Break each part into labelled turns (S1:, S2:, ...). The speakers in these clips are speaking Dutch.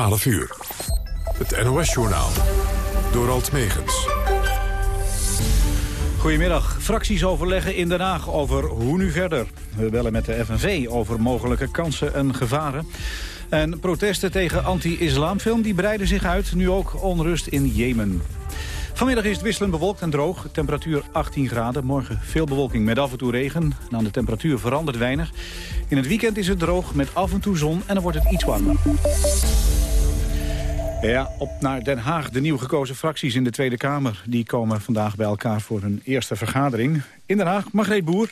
S1: 12 uur. Het NOS-journaal. Door Alt Megens.
S2: Goedemiddag. Fracties overleggen in Den Haag over hoe nu verder. We bellen met de FNV over mogelijke kansen en gevaren. En protesten tegen anti-islamfilm die breiden zich uit. Nu ook onrust in Jemen. Vanmiddag is het wisselend bewolkt en droog. Temperatuur 18 graden. Morgen veel bewolking met af en toe regen. Nou, de temperatuur verandert weinig. In het weekend is het droog met af en toe zon en dan wordt het iets warmer. Ja, op naar Den Haag. De nieuw gekozen fracties in de Tweede Kamer. Die komen vandaag bij elkaar voor hun eerste vergadering. In Den Haag, Margreet Boer.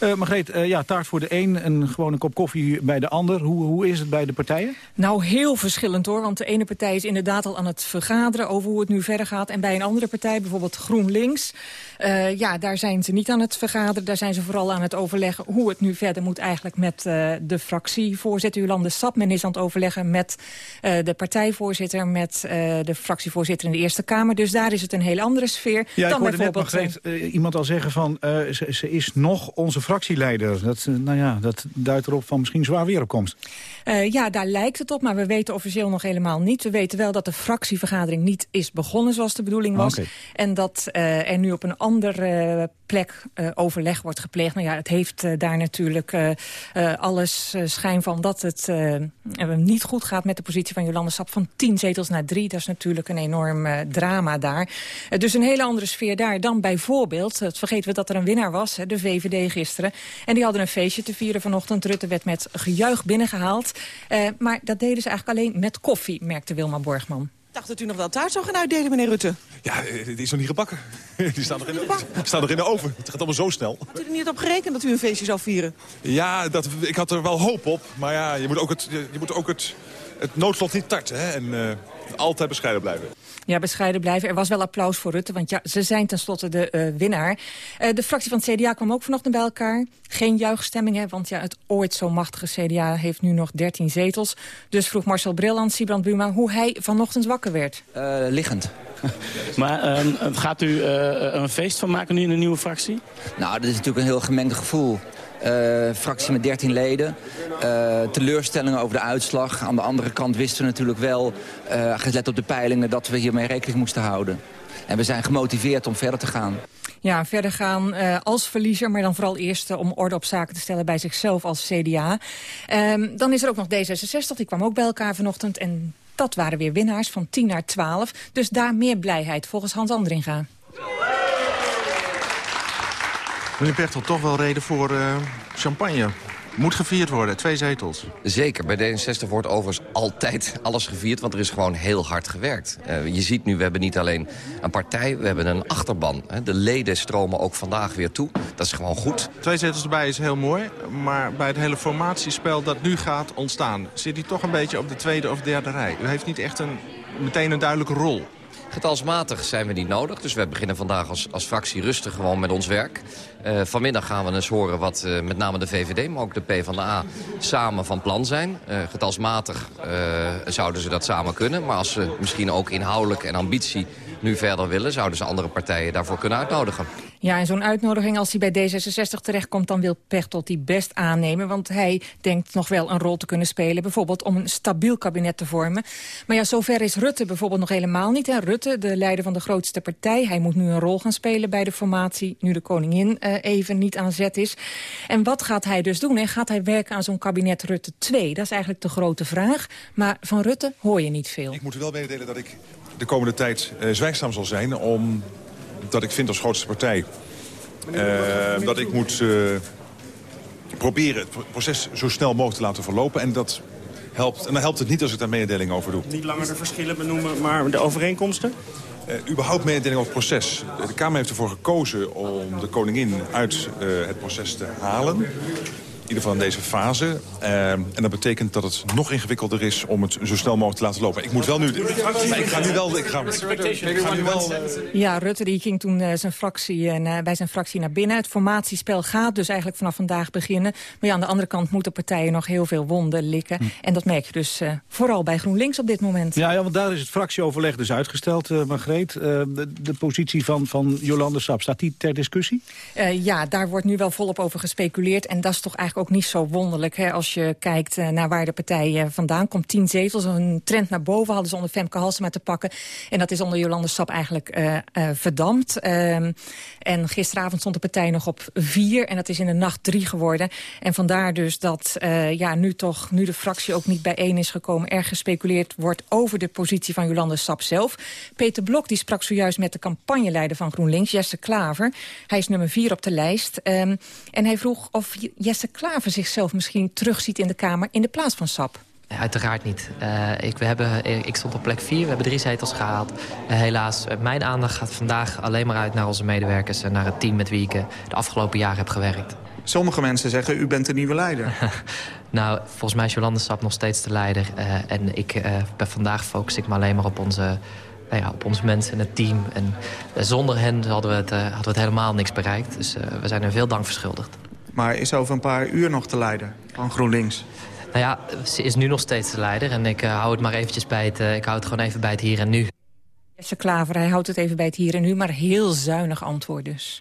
S2: Uh, Margreet, uh, ja, taart voor de een en gewoon een kop koffie bij de ander. Hoe, hoe is het bij de partijen?
S3: Nou, heel verschillend hoor. Want de ene partij is inderdaad al aan het vergaderen over hoe het nu verder gaat. En bij een andere partij, bijvoorbeeld GroenLinks... Uh, ja, daar zijn ze niet aan het vergaderen. Daar zijn ze vooral aan het overleggen hoe het nu verder moet eigenlijk met uh, de fractievoorzitter Jolande Sap. Men is aan het overleggen met uh, de partijvoorzitter, met de fractievoorzitter in de Eerste Kamer. Dus daar is het een heel andere sfeer.
S2: Ja,
S3: dan
S2: ik hoorde net, iemand al zeggen van ze, ze, is nog onze fractieleider. Dat, nou ja, dat duidt erop van misschien zwaar weeropkomst.
S3: Uh, ja, daar lijkt het op, maar we weten officieel nog helemaal niet. We weten wel dat de fractievergadering niet is begonnen zoals de bedoeling was. Okay. En dat er nu op een andere uh, plek overleg wordt gepleegd. Nou ja, het heeft daar natuurlijk alles schijn van dat het niet goed gaat met de positie van Jolande Sap. Van tien zetels naar drie, dat is natuurlijk een enorm drama daar. dus een hele andere sfeer daar dan bijvoorbeeld, het vergeten we dat er een winnaar was, de VVD gisteren. En die hadden een feestje te vieren vanochtend. Rutte werd met gejuich binnengehaald. Maar dat deden ze eigenlijk alleen met koffie, merkte Wilma Borgman.
S4: Ik dacht dat u nog wel taart zou gaan uitdelen, meneer Rutte.
S5: Ja, die is nog niet gebakken. Die staan nog in nog in de oven. Het gaat allemaal zo snel.
S4: Had u er niet op gerekend dat u een feestje zou vieren?
S5: Ja, dat, ik had er wel hoop op. Maar ja, je moet ook het, je moet ook het, het noodslot niet tarten. Hè? En uh, altijd bescheiden blijven.
S3: Ja, bescheiden blijven. Er was wel applaus voor Rutte, want ja, ze zijn tenslotte de uh, winnaar. Uh, de fractie van het CDA kwam ook vanochtend bij elkaar. Geen juichstemming, hè, want ja, het ooit zo machtige CDA heeft nu nog 13 zetels. Dus vroeg Marcel Bril aan Sibrand Buma hoe hij vanochtend wakker werd.
S6: Uh, liggend.
S7: maar uh, gaat u uh, een feest van maken nu in de nieuwe fractie?
S6: Nou, dat is natuurlijk een heel gemengd gevoel. Uh, fractie met 13 leden. Uh, teleurstellingen over de uitslag. Aan de andere kant wisten we natuurlijk wel, uh, gelet op de peilingen... dat we hiermee rekening moesten houden. En we zijn gemotiveerd om verder te gaan.
S3: Ja, verder gaan als verliezer, maar dan vooral eerst om orde op zaken te stellen bij zichzelf als CDA. Um, dan is er ook nog D66, die kwam ook bij elkaar vanochtend. En dat waren weer winnaars van 10 naar 12. Dus daar meer blijheid volgens Hans Andringa.
S8: Meneer Pechtel, toch wel reden voor uh, champagne. Moet gevierd worden, twee zetels.
S9: Zeker, bij D66 wordt overigens altijd alles gevierd... want er is gewoon heel hard gewerkt. Uh, je ziet nu, we hebben niet alleen een partij, we hebben een achterban. Hè. De leden stromen ook vandaag weer toe. Dat is gewoon goed.
S8: Twee zetels erbij is heel mooi. Maar bij het hele formatiespel dat nu gaat ontstaan... zit hij toch een beetje op de tweede of derde rij. U heeft niet echt een, meteen een duidelijke rol.
S9: Getalsmatig zijn we niet nodig. Dus we beginnen vandaag als, als fractie rustig gewoon met ons werk. Uh, vanmiddag gaan we eens horen wat uh, met name de VVD, maar ook de PvdA samen van plan zijn. Uh, getalsmatig zouden ze dat samen kunnen. Maar als ze misschien ook inhoudelijk en ambitie nu verder willen... zouden ze andere partijen daarvoor kunnen uitnodigen.
S3: Ja, en zo'n uitnodiging als hij bij D66 terechtkomt... dan wil Pechtold die best aannemen. Want hij denkt nog wel een rol te kunnen spelen. Bijvoorbeeld om een stabiel kabinet te vormen. Maar ja, zover is Rutte bijvoorbeeld nog helemaal niet. Hè. Rutte, de leider van de grootste partij. Hij moet nu een rol gaan spelen bij de formatie... nu de koningin uh, even niet aan zet is. En wat gaat hij dus doen? Hè? Gaat hij werken aan zo'n kabinet Rutte 2? Dat is eigenlijk de grote vraag. Maar van Rutte hoor je niet veel.
S5: Ik moet u wel mededelen dat ik de komende tijd uh, zwijgzaam zal zijn... om dat ik vind als grootste partij... Uh, dat ik moet uh, proberen het proces zo snel mogelijk te laten verlopen. En dat helpt. En dan helpt het niet als ik daar mededeling over doe.
S7: Niet langer de verschillen benoemen, maar de overeenkomsten?
S5: Uh, überhaupt mededeling over het proces. De Kamer heeft ervoor gekozen om de koningin uit het proces te halen. In ieder geval in deze fase. Uh, en dat betekent dat het nog ingewikkelder is om het zo snel mogelijk te laten lopen. Ik moet wel nu... Maar ik ga nu wel... Ik ga, ik ga nu wel
S3: ja, Rutte die ging toen uh, zijn fractie, uh, bij zijn fractie naar binnen. Het formatiespel gaat dus eigenlijk vanaf vandaag beginnen. Maar ja, aan de andere kant moeten partijen nog heel veel wonden likken. Hm. En dat merk je dus uh, Vooral bij GroenLinks op dit moment.
S2: Ja, ja want daar is het fractieoverleg dus uitgesteld, uh, Margreet. Uh, de, de, positie van, van Jolande Sap, staat die ter discussie?
S3: Uh, ja, daar wordt nu wel volop over gespeculeerd. En dat is toch eigenlijk ook niet zo wonderlijk. Hè, als je kijkt naar waar de partij vandaan komt. Tien zetels, een trend naar boven hadden ze onder Femke Halsema te pakken. En dat is onder Jolande Sap eigenlijk verdampt. Ehm, en gisteravond stond de partij nog op vier. En dat is in de nacht drie geworden. En vandaar dus dat ja, nu toch, nu de fractie ook niet bijeen is gekomen erg gespeculeerd wordt over de positie van Jolande Sap zelf. Peter Blok die sprak zojuist met de campagneleider van GroenLinks, Jesse Klaver. Hij is nummer vier op de lijst. Um, en hij vroeg of Jesse Klaver zichzelf misschien terugziet in de Kamer in de plaats van Sap.
S10: Uiteraard niet. Uh, ik, we hebben, ik stond op plek 4, we hebben drie zetels gehaald. Uh, helaas, mijn aandacht gaat vandaag alleen maar uit naar onze medewerkers... en naar het team met wie ik de afgelopen jaren heb gewerkt.
S11: Sommige mensen zeggen, u bent de nieuwe leider.
S10: nou, volgens mij is Jolande Sap nog steeds de leider. Uh, en ik, uh, ben vandaag focus ik me alleen maar op onze, nou ja, op onze mensen en het team. En uh, zonder hen hadden we, het, hadden we het helemaal niks bereikt. Dus we zijn er veel dank verschuldigd.
S11: Maar is over een paar uur nog de leider van GroenLinks?
S10: Nou ja, ze is nu nog steeds de leider. En ik hou het maar eventjes bij het, ik hou het gewoon even bij het hier en nu.
S3: Jesse Klaver, hij houdt het even bij het hier en nu, maar heel zuinig antwoord dus.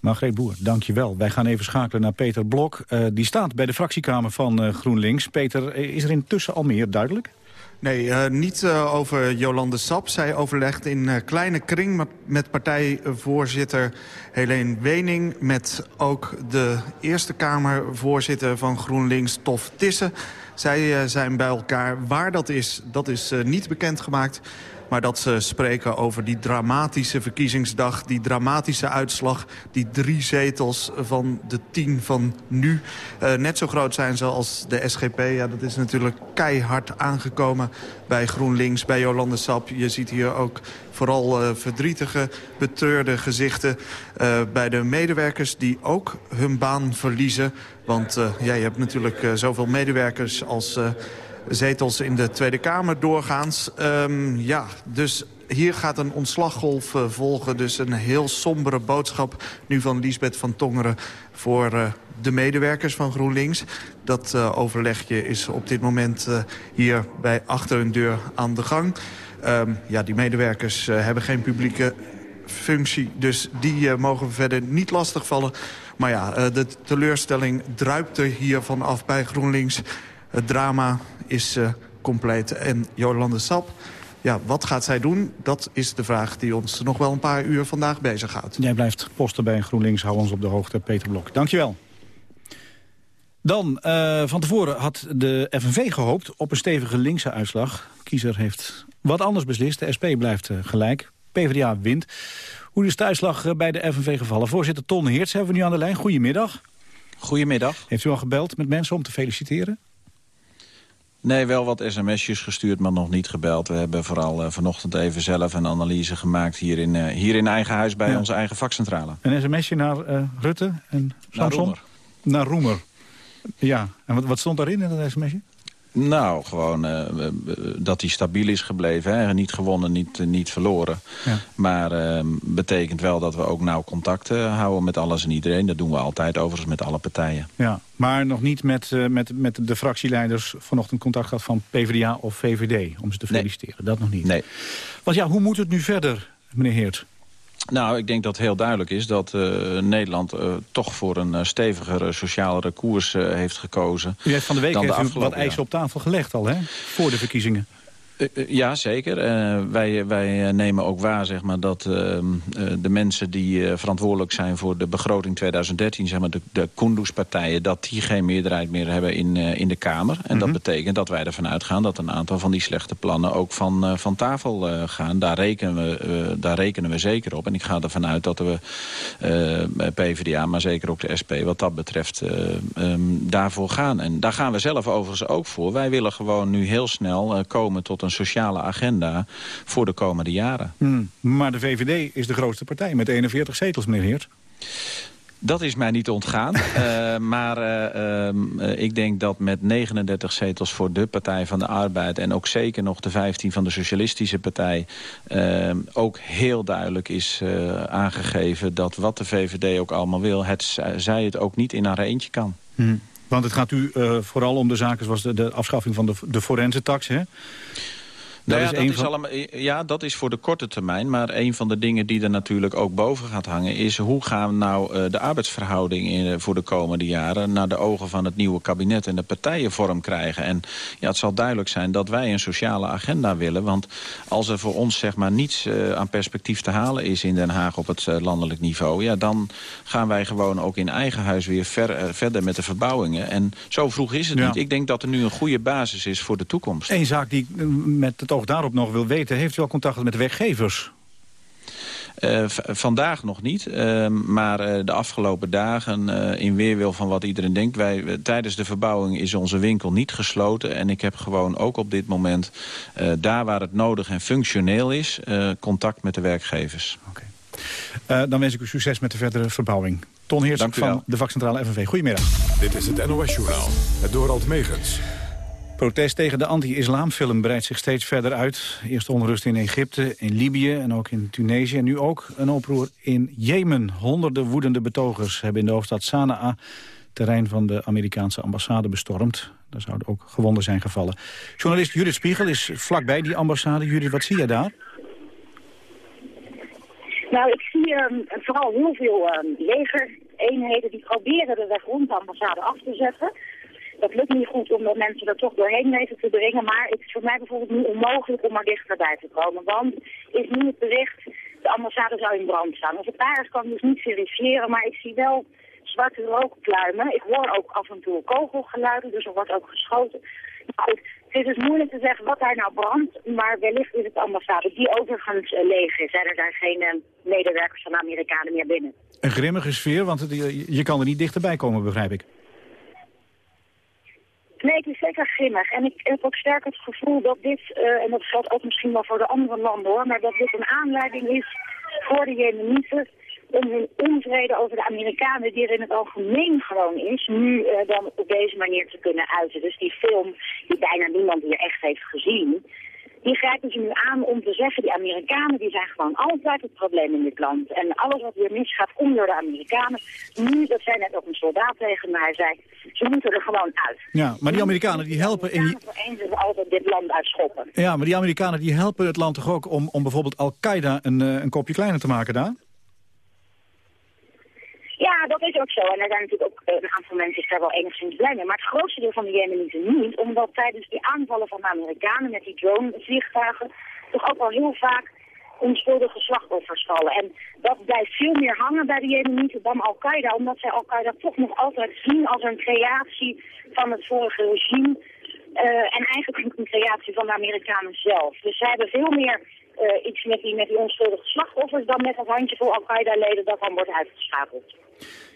S2: Margreet Boer, dankjewel. Wij gaan even schakelen naar Peter Blok. Uh, die staat bij de fractiekamer van uh, GroenLinks. Peter, is er intussen al meer duidelijk?
S11: Nee, uh, niet over Jolande Sap. Zij overlegt in kleine kring met, met partijvoorzitter Helene Wening... met ook de Eerste Kamervoorzitter van GroenLinks, Tof Tissen. Zij zijn bij elkaar. Waar dat is, dat is niet bekendgemaakt... Maar dat ze spreken over die dramatische verkiezingsdag, die dramatische uitslag... die drie zetels van de tien van nu. Uh, net zo groot zijn ze als de SGP. Ja, dat is natuurlijk keihard aangekomen bij GroenLinks, bij Jolande Sap. Je ziet hier ook vooral uh, verdrietige, betreurde gezichten... Uh, bij de medewerkers die ook hun baan verliezen. Want ja, je hebt natuurlijk zoveel medewerkers als zetels in de Tweede Kamer doorgaans. Um, ja, dus hier gaat een ontslaggolf uh, volgen. Dus een heel sombere boodschap nu van Liesbeth van Tongeren... voor uh, de medewerkers van GroenLinks. Dat uh, overlegje is op dit moment hier bij achter een deur aan de gang. Um, ja, die medewerkers hebben geen publieke functie. Dus die mogen we verder niet lastigvallen. Maar ja, de teleurstelling druipt er hier vanaf bij GroenLinks... Het drama is uh, compleet. En Jolande Sap, ja, wat gaat zij doen? Dat is de vraag die ons nog wel een paar uur vandaag bezighoudt.
S2: Jij blijft posten bij GroenLinks. Hou ons op de hoogte, Peter Blok. Dankjewel. Dan, uh, van tevoren had de FNV gehoopt op een stevige linkse uitslag. kiezer heeft wat anders beslist. De SP blijft uh, gelijk. PvdA wint. Hoe is de uitslag bij de FNV gevallen? Voorzitter Ton Heerts hebben we nu aan de lijn. Goedemiddag.
S12: Goedemiddag.
S2: Heeft u al gebeld met mensen om te feliciteren?
S12: Nee, wel wat sms'jes gestuurd, maar nog niet gebeld. We hebben vooral uh, vanochtend even zelf een analyse gemaakt... hier in, uh, hier in eigen huis bij ja. onze eigen vakcentrale.
S2: Een sms'je naar uh, Rutte en Samson?
S12: Naar Roemer.
S2: Naar Roemer. Ja, en wat, wat stond daarin in dat sms'je?
S12: Nou, gewoon uh, dat hij stabiel is gebleven. Hè? Niet gewonnen, niet, uh, niet verloren. Ja. Maar uh, betekent wel dat we ook nauw contact houden met alles en iedereen. Dat doen we altijd, overigens met alle partijen.
S2: Ja, maar nog niet met, met, met de fractieleiders vanochtend contact gehad van PvdA of VVD... om ze te feliciteren. Nee. Dat nog niet.
S12: Nee.
S2: Want ja, hoe moet het nu verder, meneer Heert?
S12: Nou, ik denk dat heel duidelijk is dat uh, Nederland uh, toch voor een uh, stevigere, socialere koers heeft gekozen.
S2: U heeft van de week de heeft u wat eisen op tafel gelegd al, hè? Voor de verkiezingen.
S12: Uh, ja, zeker. Uh, wij, wij nemen ook waar zeg maar, dat uh, de mensen die verantwoordelijk zijn voor de begroting 2013, zeg maar, de, de Kunduz-partijen, dat die geen meerderheid meer hebben in, in de Kamer. En mm -hmm. dat betekent dat wij ervan uitgaan dat een aantal van die slechte plannen ook van, van tafel gaan. Daar rekenen, we, daar rekenen we zeker op. En ik ga ervan uit dat we PvdA, maar zeker ook de SP, wat dat betreft, um, daarvoor gaan. En daar gaan we zelf overigens ook voor. Wij willen gewoon nu heel snel komen tot een sociale agenda voor de komende jaren.
S2: Hmm, maar de VVD is de grootste partij met 41 zetels, meneer Heert.
S12: Dat is mij niet ontgaan. uh, maar uh, uh, ik denk dat met 39 zetels voor de Partij van de Arbeid... en ook zeker nog de 15 van de Socialistische Partij... ehm, ook heel duidelijk is aangegeven dat wat de VVD ook allemaal wil... Het, zij het ook niet in haar eentje kan.
S2: Hmm. Want het gaat u vooral om de zaken zoals de, de afschaffing van de, de forense tax, hè?
S12: Nou ja, dat is van... allemaal, ja, dat is voor de korte termijn. Maar een van de dingen die er natuurlijk ook boven gaat hangen... is hoe gaan we nou uh, de arbeidsverhouding in, uh, voor de komende jaren... naar de ogen van het nieuwe kabinet en de partijen vorm krijgen. En ja, het zal duidelijk zijn dat wij een sociale agenda willen. Want als er voor ons zeg maar niets uh, aan perspectief te halen is in Den Haag... op het landelijk niveau, ja, dan gaan wij gewoon ook in eigen huis weer ver, verder met de verbouwingen. En zo vroeg is het ja. niet. Ik denk dat er nu een goede basis is voor de toekomst.
S2: Eén zaak die met het oog daarop nog wil weten... heeft u al contact met de werkgevers?
S12: Uh, vandaag nog niet, uh, maar uh, de afgelopen dagen in weerwil van wat iedereen denkt... Wij, tijdens de verbouwing is onze winkel niet gesloten... en ik heb gewoon ook op dit moment, daar waar het nodig en functioneel is... contact met de werkgevers.
S2: Okay. dan wens ik u succes met de verdere verbouwing. Ton Heers van de vakcentrale FNV. Goedemiddag.
S1: Dit is het NOS Journaal, het Dorald Megens.
S2: Protest tegen de anti-islamfilm breidt zich steeds verder uit. Eerst onrust in Egypte, in Libië en ook in Tunesië. En nu ook een oproer in Jemen. Honderden woedende betogers hebben in de hoofdstad Sanaa... terrein van de Amerikaanse ambassade bestormd. Daar zouden ook gewonden zijn gevallen. Journalist Judith Spiegel is vlakbij die ambassade. Judith, wat zie je daar?
S13: Nou, ik zie um, vooral heel veel um, legereenheden die proberen de weg rond de ambassade af te zetten... Dat lukt niet goed om mensen er toch doorheen weten te brengen. Maar het is voor mij bijvoorbeeld nu onmogelijk om er dichterbij te komen. Want is nu het bericht, de ambassade zou in brand staan. Of het daar kan dus niet verifiëren. Maar ik zie wel zwarte rookpluimen. Ik hoor ook af en toe kogelgeluiden, dus er wordt ook geschoten. Goed, het is dus moeilijk te zeggen wat daar nou brandt, maar wellicht is het de ambassade, die overigens uh, leeg is. Zijn er daar geen uh, medewerkers van de Amerikanen meer binnen.
S2: Een grimmige sfeer, want je, je kan er niet dichterbij komen, begrijp ik.
S13: Nee, het is zeker grimmig. En ik heb ook sterk het gevoel dat dit, uh, en dat geldt ook misschien wel voor de andere landen hoor, maar dat dit een aanleiding is voor de Jemenieten om hun onvrede over de Amerikanen, die er in het algemeen gewoon is, nu uh, dan op deze manier te kunnen uiten. Dus die film, die bijna niemand hier echt heeft gezien, die grijpen ze nu aan om te zeggen, die Amerikanen die zijn gewoon altijd het probleem in dit land. En alles wat hier misgaat, komt door de Amerikanen. Nu, dat zei net ook een soldaat tegen mij, hij zei, ze moeten er gewoon uit.
S2: Ja, maar die Amerikanen die helpen... In...
S13: Ze altijd dit land uitschoppen.
S2: Ja, maar die Amerikanen die helpen het land toch ook om, om bijvoorbeeld Al-Qaeda een, eh, een kopje kleiner te maken daar?
S13: Ja, dat is ook zo. En er zijn natuurlijk ook eh, een aantal mensen daar wel enigszins blij mee. Maar het grootste deel van de Jemenieten niet. Omdat tijdens die aanvallen van de Amerikanen met die drone-vliegtuigen... toch ook al heel vaak onschuldige slachtoffers vallen. En dat blijft veel meer hangen bij de Jemenieten dan Al-Qaeda. Omdat zij Al-Qaeda toch nog altijd zien als een creatie van het vorige regime. Uh, en eigenlijk een creatie van de Amerikanen zelf. Dus zij hebben veel meer uh, iets met die, met die onschuldige slachtoffers... dan met het handjevol Al-Qaeda-leden dat dan wordt uitgeschakeld.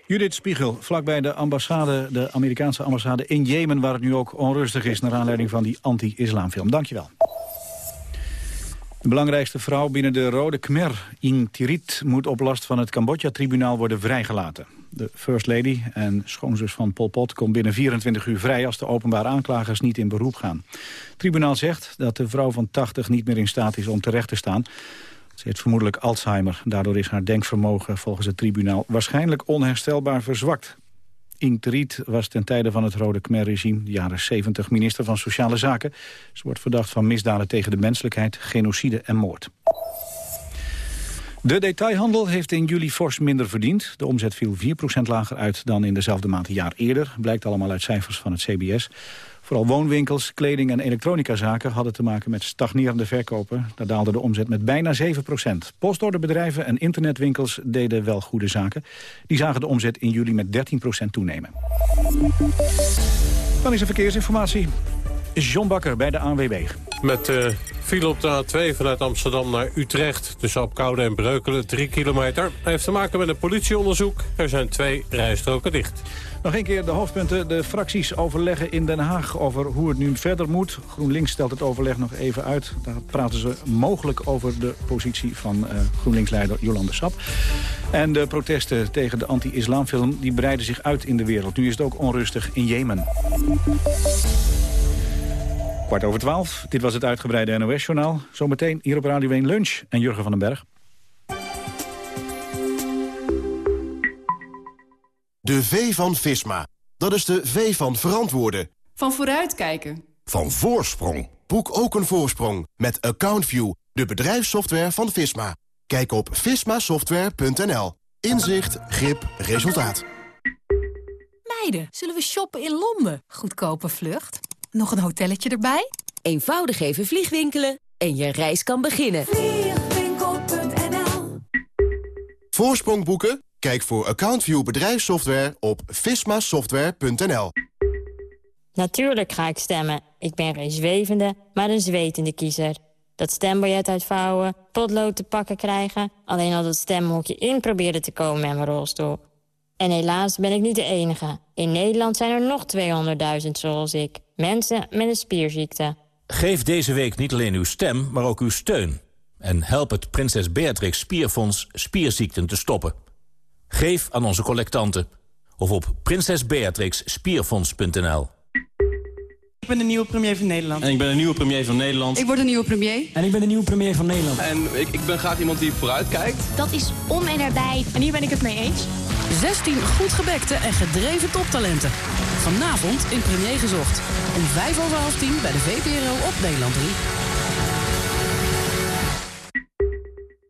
S2: Judith Spiegel, vlakbij de ambassade, de Amerikaanse ambassade in Jemen... waar het nu ook onrustig is naar aanleiding van die anti-islamfilm. Dankjewel. De belangrijkste vrouw binnen de Rode Khmer, In Tirit... moet op last van het Cambodja-tribunaal worden vrijgelaten. De First Lady en schoonzus van Pol Pot komt binnen 24 uur vrij... als de openbare aanklagers niet in beroep gaan. Het tribunaal zegt dat de vrouw van 80 niet meer in staat is om terecht te staan. Ze heeft vermoedelijk Alzheimer. Daardoor is haar denkvermogen volgens het tribunaal waarschijnlijk onherstelbaar verzwakt. Ingrid was ten tijde van het Rode Khmer-regime, de jaren 70, minister van Sociale Zaken. Ze wordt verdacht van misdaden tegen de menselijkheid, genocide en moord. De detailhandel heeft in juli fors minder verdiend. De omzet viel 4% lager uit dan in dezelfde maand een jaar eerder. Blijkt allemaal uit cijfers van het CBS. Vooral woonwinkels, kleding en elektronicazaken hadden te maken met stagnerende verkopen. Daar daalde de omzet met bijna 7% Postorderbedrijven en internetwinkels deden wel goede zaken. Die zagen de omzet in juli met 13% toenemen. Dan is er verkeersinformatie. John Bakker bij de ANWB.
S14: Met uh, file op de A2 vanuit Amsterdam naar Utrecht. Tussen Apkoude en Breukelen 3 kilometer. Hij heeft te maken met een politieonderzoek. Er zijn twee rijstroken dicht.
S2: Nog een keer de hoofdpunten. De fracties overleggen in Den Haag over hoe het nu verder moet. GroenLinks stelt het overleg nog even uit. Daar praten ze mogelijk over de positie van uh, GroenLinks-leider Jolande Sap. En de protesten tegen de anti-islamfilm die breiden zich uit in de wereld. Nu is het ook onrustig in Jemen. Kwart over twaalf. Dit was het uitgebreide NOS-journaal. Zometeen hier op Radio 1 Lunch en Jurgen van den Berg.
S15: De V van Visma.
S16: Dat is de V van verantwoorden.
S17: Van vooruitkijken.
S16: Van voorsprong. Boek ook een voorsprong met AccountView, de bedrijfssoftware van Visma. Kijk op vismasoftware.nl. Inzicht, grip, resultaat.
S18: Meiden, zullen we shoppen in Londen? Goedkope vlucht. Nog een hotelletje erbij?
S19: Eenvoudig even vliegwinkelen en je reis kan beginnen.
S16: Vliegwinkel.nl Voorsprong boeken? Kijk voor AccountView bedrijfssoftware op vismasoftware.nl.
S20: Natuurlijk ga ik stemmen. Ik ben geen zwevende, maar een zwetende kiezer. Dat stembiljet uitvouwen, potlood te pakken krijgen... alleen al dat stemhokje in proberen te komen met mijn rolstoel. En helaas ben ik niet de enige. In Nederland zijn er nog 200.000 zoals ik. Mensen met een spierziekte.
S7: Geef deze week niet alleen uw stem, maar ook uw steun. En help het Prinses Beatrix Spierfonds spierziekten te stoppen. Geef aan onze collectanten. Of op prinsesbeatrixspierfonds.nl.
S21: Ik ben de nieuwe premier van Nederland.
S22: En ik ben de nieuwe premier van Nederland.
S21: Ik word de nieuwe premier.
S22: En ik ben de nieuwe premier van Nederland.
S23: En ik, ik ben graag iemand die vooruit kijkt.
S24: Dat is om en erbij. En hier ben ik het mee eens.
S25: 16 goed gebekte en gedreven toptalenten. Vanavond in Premier Gezocht. Om 5 over half 10 bij de VPRO op Nederland 3.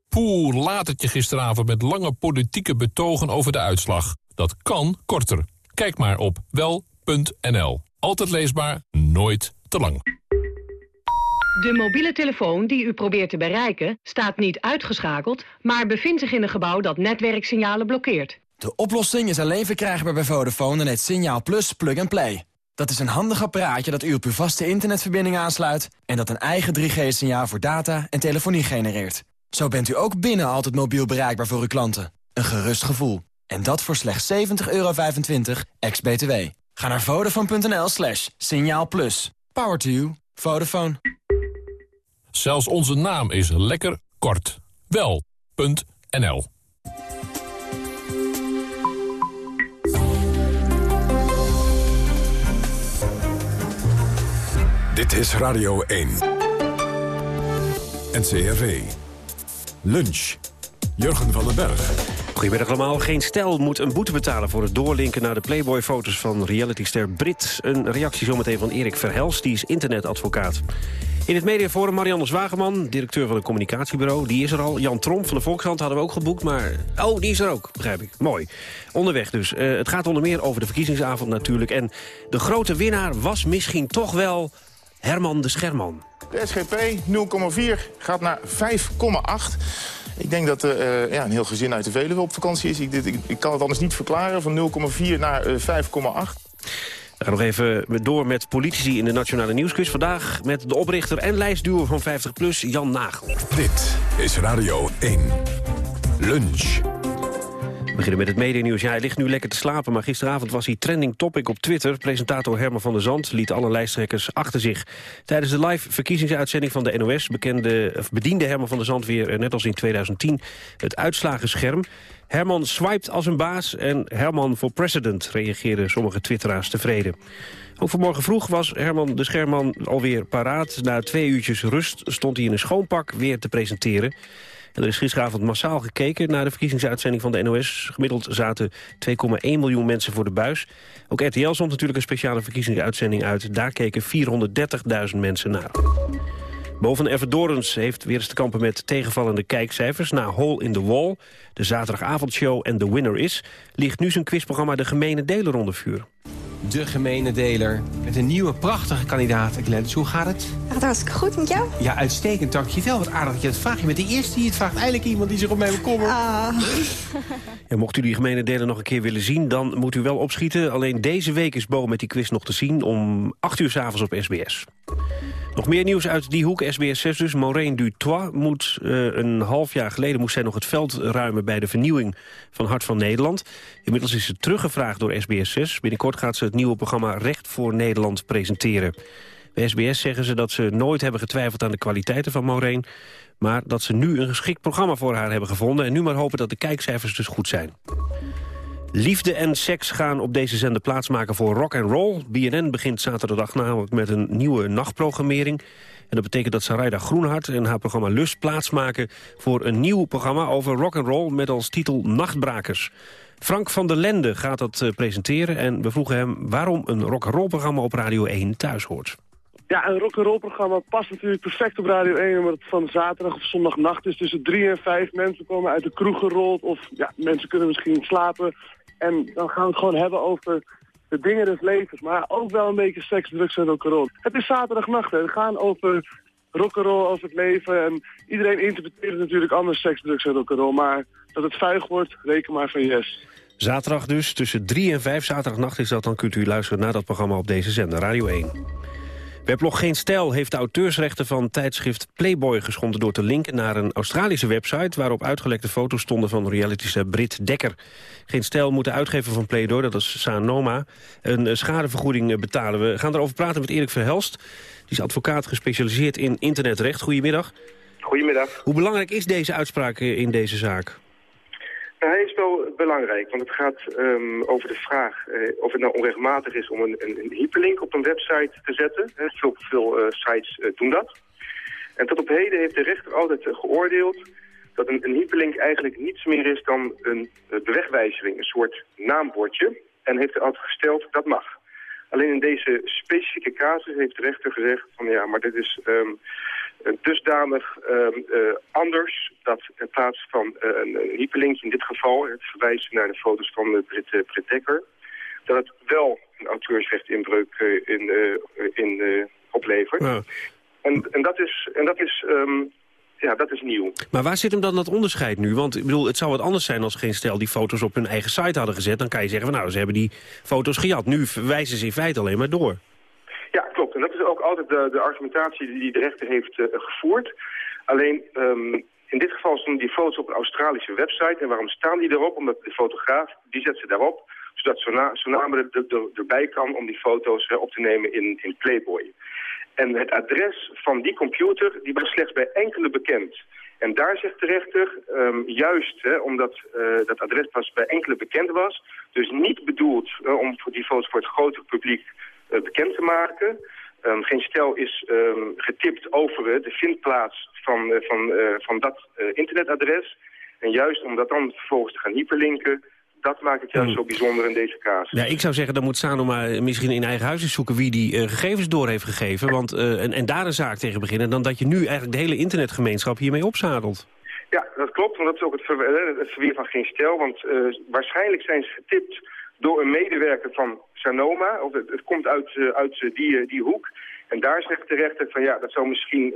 S1: Poeh, laat het je gisteravond met lange politieke betogen over de uitslag. Dat kan korter. Kijk maar op wel.nl. Altijd leesbaar, nooit te lang.
S26: De mobiele telefoon die u probeert te bereiken staat niet uitgeschakeld... maar bevindt zich in een gebouw dat netwerksignalen blokkeert.
S27: De oplossing is alleen verkrijgbaar bij Vodafone en het Signaal Plus Plug and Play. Dat is een handig apparaatje dat u op uw vaste internetverbinding aansluit... en dat een eigen 3G-signaal voor data en telefonie genereert. Zo bent u ook binnen altijd mobiel bereikbaar voor uw klanten. Een gerust gevoel. En dat voor slechts 70,25 euro ex-BTW. Ga naar vodafone.nl slash signaal plus. Power to you. Vodafone.
S1: Zelfs onze naam is lekker kort. Wel.nl
S28: Dit is Radio 1. NCRV. Lunch. Jurgen van den Berg.
S29: Goedemiddag allemaal. Geen stel moet een boete betalen voor het doorlinken naar de Playboy-foto's van realityster Brit. Een reactie zometeen van Erik Verhelst, die is internetadvocaat. In het mediaforum Marianne Zwageman, directeur van een communicatiebureau. Die is er al. Jan Tromp van de Volkskrant hadden we ook geboekt, maar... Oh, die is er ook, begrijp ik. Mooi. Onderweg dus. Uh, het gaat onder meer over de verkiezingsavond natuurlijk. En de grote winnaar was misschien toch wel Herman de Scherman.
S30: De SGP 0,4 gaat naar 5,8. Ik denk dat uh, ja, een heel gezin uit de Veluwe op vakantie is. Ik, dit, ik, ik kan het anders niet verklaren. Van 0,4 naar uh, 5,8.
S29: We gaan nog even door met politici in de Nationale Nieuwsquiz. Vandaag met de oprichter en lijstduwer van 50PLUS, Jan Nagel.
S28: Dit is Radio 1. Lunch.
S29: We beginnen met het medienieuws. Ja, hij ligt nu lekker te slapen, maar gisteravond was hij trending topic op Twitter. Presentator Herman van der Zand liet alle lijsttrekkers achter zich. Tijdens de live verkiezingsuitzending van de NOS bekende, bediende Herman van der Zand weer, eh, net als in 2010, het uitslagenscherm. Herman swiped als een baas en Herman voor president, reageerden sommige twitteraars tevreden. Ook vanmorgen vroeg was Herman de Scherman alweer paraat. Na twee uurtjes rust stond hij in een schoonpak weer te presenteren. Er is gisteravond massaal gekeken naar de verkiezingsuitzending van de NOS. Gemiddeld zaten 2,1 miljoen mensen voor de buis. Ook RTL zond natuurlijk een speciale verkiezingsuitzending uit. Daar keken 430.000 mensen naar. Boven Everdorens heeft weer eens te kampen met tegenvallende kijkcijfers. Na Hole in the Wall, de zaterdagavondshow en The Winner Is... ligt nu zijn quizprogramma De Gemene Deler onder vuur.
S31: De gemene deler. Met een nieuwe prachtige kandidaat. Glennis, hoe gaat het?
S4: Gaat hartstikke goed met jou?
S31: Ja, uitstekend, dankjewel. Wat aardig dat je het vraagt. Je bent de eerste die het vraagt. Eindelijk iemand die zich op mij bekommert.
S4: Ah.
S29: Ja, mocht u die gemene deler nog een keer willen zien, dan moet u wel opschieten. Alleen deze week is Bo met die quiz nog te zien om 8 uur s'avonds op SBS. Nog meer nieuws uit die hoek, SBS 6 dus. Maureen Dutois moet uh, een half jaar geleden moest zij nog het veld ruimen... bij de vernieuwing van Hart van Nederland. Inmiddels is ze teruggevraagd door SBS 6. Binnenkort gaat ze het nieuwe programma Recht voor Nederland presenteren. Bij SBS zeggen ze dat ze nooit hebben getwijfeld aan de kwaliteiten van Maureen... maar dat ze nu een geschikt programma voor haar hebben gevonden... en nu maar hopen dat de kijkcijfers dus goed zijn. Liefde en seks gaan op deze zender plaatsmaken voor rock and roll. BNN begint zaterdag namelijk met een nieuwe nachtprogrammering. En dat betekent dat Sarayda Groenhart en haar programma Lust plaatsmaken... voor een nieuw programma over rock and roll met als titel Nachtbrakers. Frank van der Lende gaat dat eh, presenteren en we vroegen hem waarom een rock'n'roll-programma op Radio 1 thuis hoort.
S32: Ja, een rock'n'roll programma past natuurlijk perfect op Radio 1... omdat het van zaterdag of zondagnacht is tussen drie en vijf mensen komen uit de kroeg gerold... of ja, mensen kunnen misschien slapen. En dan gaan we het gewoon hebben over de dingen des levens... maar ook wel een beetje seks, drugs en rock'n'roll. Het is zaterdagnacht. We gaan over rock'n'roll, over het leven... en iedereen interpreteert natuurlijk anders, seks, drugs en rock'n'roll... maar dat het vuig wordt, reken maar van yes.
S29: Zaterdag dus, tussen 3 en 5 zaterdagnacht is dat... dan kunt u luisteren naar dat programma op deze zender, Radio 1. Weblog Geen Stijl heeft de auteursrechten van tijdschrift Playboy geschonden... door te linken naar een Australische website... waarop uitgelekte foto's stonden van realityster Brit Dekker. Geen Stijl moet de uitgever van Playboy, dat is Sanoma... een schadevergoeding betalen. We gaan erover praten met Erik Verhelst. Die is advocaat gespecialiseerd in internetrecht. Goedemiddag.
S33: Goedemiddag.
S29: Hoe belangrijk is deze uitspraak in deze zaak?
S33: Hij is wel belangrijk, want het gaat um, over de vraag uh, of het nou onrechtmatig is om een, een, hyperlink op een website te zetten. Veel veel uh, sites uh, doen dat. En tot op heden heeft de rechter altijd geoordeeld dat een, hyperlink eigenlijk niets meer is dan een bewegwijzering, een soort naambordje. En heeft er altijd gesteld dat mag. Alleen in deze specifieke casus heeft de rechter gezegd van ja, maar dit is um, dusdanig um, uh, anders dat in plaats van uh, een hyperlinkje in dit geval, het verwijzen naar de foto's van uh, Brit, uh, Brit Dekker, dat het wel een auteursrechtinbreuk in, in, oplevert. En, en dat is, en dat is um, ja, dat is nieuw.
S29: Maar waar zit hem dan dat onderscheid nu? Want ik bedoel, het zou wat anders zijn als geen stel die foto's op hun eigen site hadden gezet. Dan kan je zeggen, van, nou, ze hebben die foto's gejat. Nu verwijzen ze in feite alleen maar door.
S33: Ja, klopt. En dat is ook altijd de, de argumentatie die de rechter heeft uh, gevoerd. Alleen, um, in dit geval stonden die foto's op een Australische website. En waarom staan die erop? Omdat de fotograaf, die zet ze daarop zodat Soname er, er, erbij kan om die foto's uh, op te nemen in, in Playboy. En het adres van die computer die was slechts bij enkele bekend. En daar zegt de rechter, um, juist hè, omdat uh, dat adres pas bij enkele bekend was... dus niet bedoeld om voor die foto's voor het grotere publiek bekend te maken... Um, geen stel is um, getipt over de vindplaats van, van, van dat internetadres. En juist om dat dan vervolgens te gaan hyperlinken dat maakt het juist hmm. zo bijzonder in deze kaas.
S29: Ja, ik zou zeggen, dan moet Sanoma misschien in eigen huis eens zoeken... wie die gegevens door heeft gegeven. Want, en, en daar een zaak tegen beginnen... dan dat je nu eigenlijk de hele internetgemeenschap hiermee opzadelt.
S33: Ja, dat klopt, want dat is ook het, ver het verweer van geen stel. Want waarschijnlijk zijn ze getipt door een medewerker van Sanoma. Of het, het komt uit, uit die, die hoek. En daar zegt de rechter van ja, dat zou misschien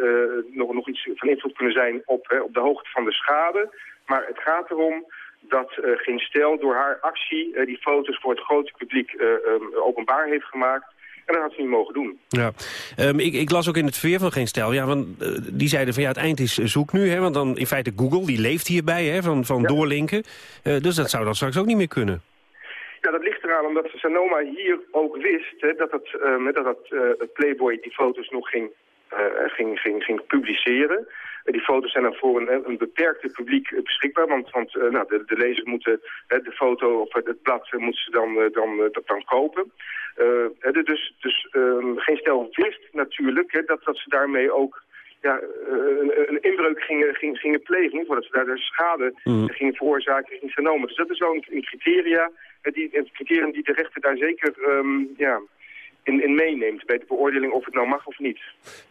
S33: nog, nog iets van invloed kunnen zijn op, hè, op de hoogte van de schade. Maar het gaat erom dat uh, geen stel door haar actie uh, die foto's voor het grote publiek um, openbaar heeft gemaakt. En dat had ze niet mogen doen.
S29: Ja. Um, ik, ik, las ook in het veer van Geen Stijl, ja, want, die zeiden van ja, het eind is zoek nu. Hè, want dan in feite Google, die leeft hierbij hè, van, van ja. doorlinken. dus dat zou dan straks ook niet meer kunnen.
S33: Ja, dat ligt eraan omdat Sanoma hier ook wist hè, dat, het, dat het, Playboy die foto's nog ging, ging, ging, ging publiceren. Die foto's zijn dan voor een, een beperkte publiek beschikbaar, want, want nou, de, de lezers moeten de foto of het blad moeten ze dan, dan, dan kopen. dus dus um, geen stel wist natuurlijk hè, dat, dat ze daarmee ook ja, een, een, inbreuk gingen, gingen, gingen plegen. Niet dat ze daar de schade mm. gingen veroorzaken richting genomen. Dus dat is wel een, een criteria, die, een criterium die de rechter daar zeker um, ja, in, in meeneemt bij de beoordeling of het nou mag of niet.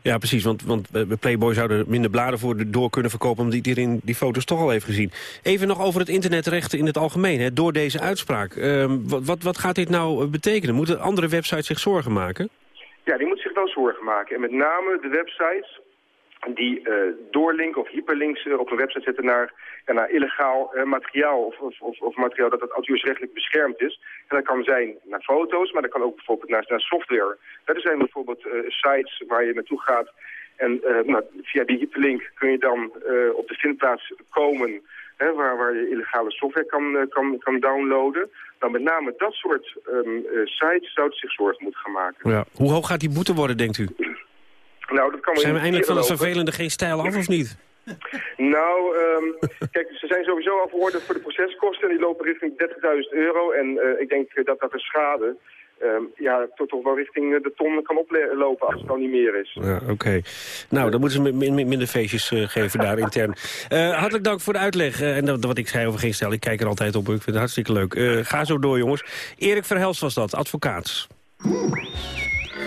S29: Ja, precies, want, want Playboy zouden minder bladen voor de door kunnen verkopen... omdat die in die foto's toch al heeft gezien. Even nog over het internetrecht in het algemeen, hè, door deze uitspraak. Uh, wat, wat, wat gaat dit nou eh, betekenen? Moeten andere websites zich zorgen maken?
S33: Ja, die moeten zich wel zorgen maken. En met name de websites die uh, doorlinken of hyperlinks uh, op een website zetten naar, naar illegaal uh, materiaal of, of, of, materiaal dat het auteursrechtelijk beschermd is. En dat kan zijn naar foto's, maar dat kan ook bijvoorbeeld naar, naar software. er zijn bijvoorbeeld sites waar je naartoe gaat en nou, via die hyperlink kun je dan op de vindplaats komen hè, waar, waar je illegale software kan, kan, kan downloaden. Dan met name dat soort um, sites zouden zich zorgen moeten gaan maken.
S29: Ja. Hoe hoog gaat die boete worden, denkt u?
S33: Nou, dat kan
S29: Zijn we eindelijk van het vervelende geen stijl af of niet?
S33: Nou, um, kijk, ze zijn sowieso al verhoord voor de proceskosten. En die lopen richting 30.000 euro. En uh, ik denk dat dat de schade ehm, ja, tot toch wel richting de ton kan oplopen als het dan niet meer is.
S29: Ja, oké. Nou, dan moeten ze mi- mi- minder feestjes eh, geven daar intern. Eh, hartelijk dank voor de uitleg. Eh, en dat, wat ik zei over geen stel, ik kijk er altijd op. Ik vind het hartstikke leuk. Eh, ga zo door, jongens. Erik Verhelst was dat, advocaat.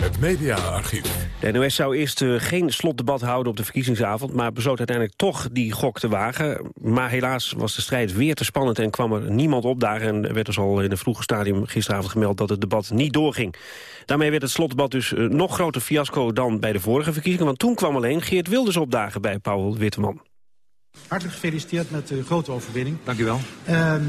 S1: Het mediaarchief.
S29: De NOS zou eerst eh, geen slotdebat houden op de verkiezingsavond... maar besloot uiteindelijk toch die gok te wagen. Maar helaas was de strijd weer te spannend en kwam er niemand opdagen... en er werd dus al in een vroege stadium gisteravond gemeld dat het debat niet doorging. Daarmee werd het slotdebat dus een nog groter fiasco dan bij de vorige verkiezingen... want toen kwam alleen Geert Wilders opdagen bij Paul Witteman.
S34: Hartelijk gefeliciteerd met de grote overwinning.
S35: Dank u wel.
S34: Ehm,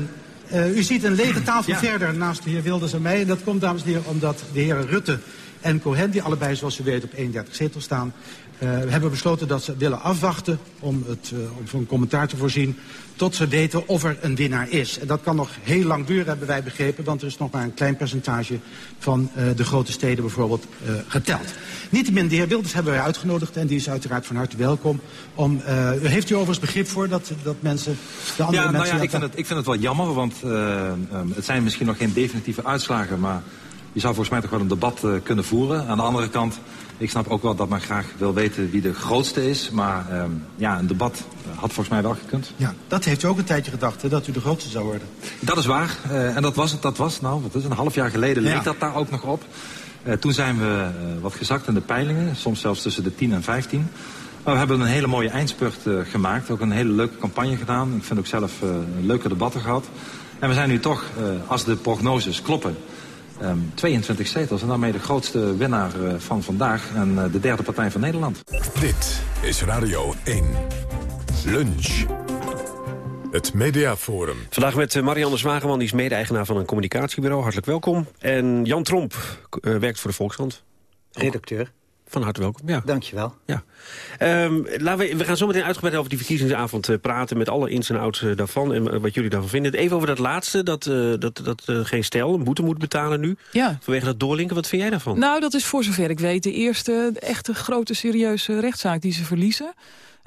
S34: eh, u ziet een lege tafel verder naast de heer Wilders en mij. En dat komt, dames en heren, omdat de heren Rutte en Cohen... die allebei, zoals u weet, op 31 zetels staan... eh, hebben besloten dat ze willen afwachten om, het, eh, om van een commentaar te voorzien... tot ze weten of er een winnaar is. En dat kan nog heel lang duren, hebben wij begrepen... want er is nog maar een klein percentage van eh, de grote steden bijvoorbeeld geteld. Niettemin, de heer Wilders hebben wij uitgenodigd... en die is uiteraard van harte welkom. Om, u heeft u overigens begrip voor dat, dat mensen... De andere
S35: Ja, nou
S34: mensen
S35: ja, ik vind, het, ik vind het wel jammer, want eh, ehm, het zijn misschien nog geen definitieve uitslagen, maar je zou volgens mij toch wel een debat eh, kunnen voeren. Aan de andere kant, ik snap ook wel dat men graag wil weten wie de grootste is, maar ehm, ja, een debat eh, had volgens mij wel gekund.
S34: Ja, dat heeft u ook een tijdje gedacht, hè, dat u de grootste zou worden.
S35: Dat is waar, eh, en dat was het, dat was, nou, wat is een half jaar geleden
S34: Ja.
S35: leek dat daar ook nog op. Toen zijn we wat gezakt in de peilingen, soms zelfs tussen de 10 en 15. Maar we hebben een hele mooie eindspurt gemaakt. Ook een hele leuke campagne gedaan. Ik vind ook zelf leuke debatten gehad. En we zijn nu toch, als de prognoses kloppen, ehm, 22 zetels. En daarmee de grootste winnaar eh, van vandaag. En eh, de derde partij van Nederland.
S1: Dit is Radio 1. Lunch. Het Mediaforum.
S29: Vandaag met eh, Marianne Zwageman, die is mede-eigenaar van een communicatiebureau. Hartelijk welkom. En Jan Tromp werkt voor de Volkskrant.
S36: Redacteur.
S29: Van harte welkom, ja.
S36: Dankjewel.
S29: Ja. Ehm, laten we, we gaan zo meteen uitgebreid over die verkiezingsavond eh, praten... met alle ins en outs eh, daarvan en eh, wat jullie daarvan vinden. Even over dat laatste, dat, eh, dat, dat eh, geen stel een boete moet betalen nu.
S37: Ja.
S29: Vanwege dat doorlinken, wat vind jij daarvan?
S37: Nou, dat is voor zover ik weet de eerste echte grote serieuze rechtszaak die ze verliezen.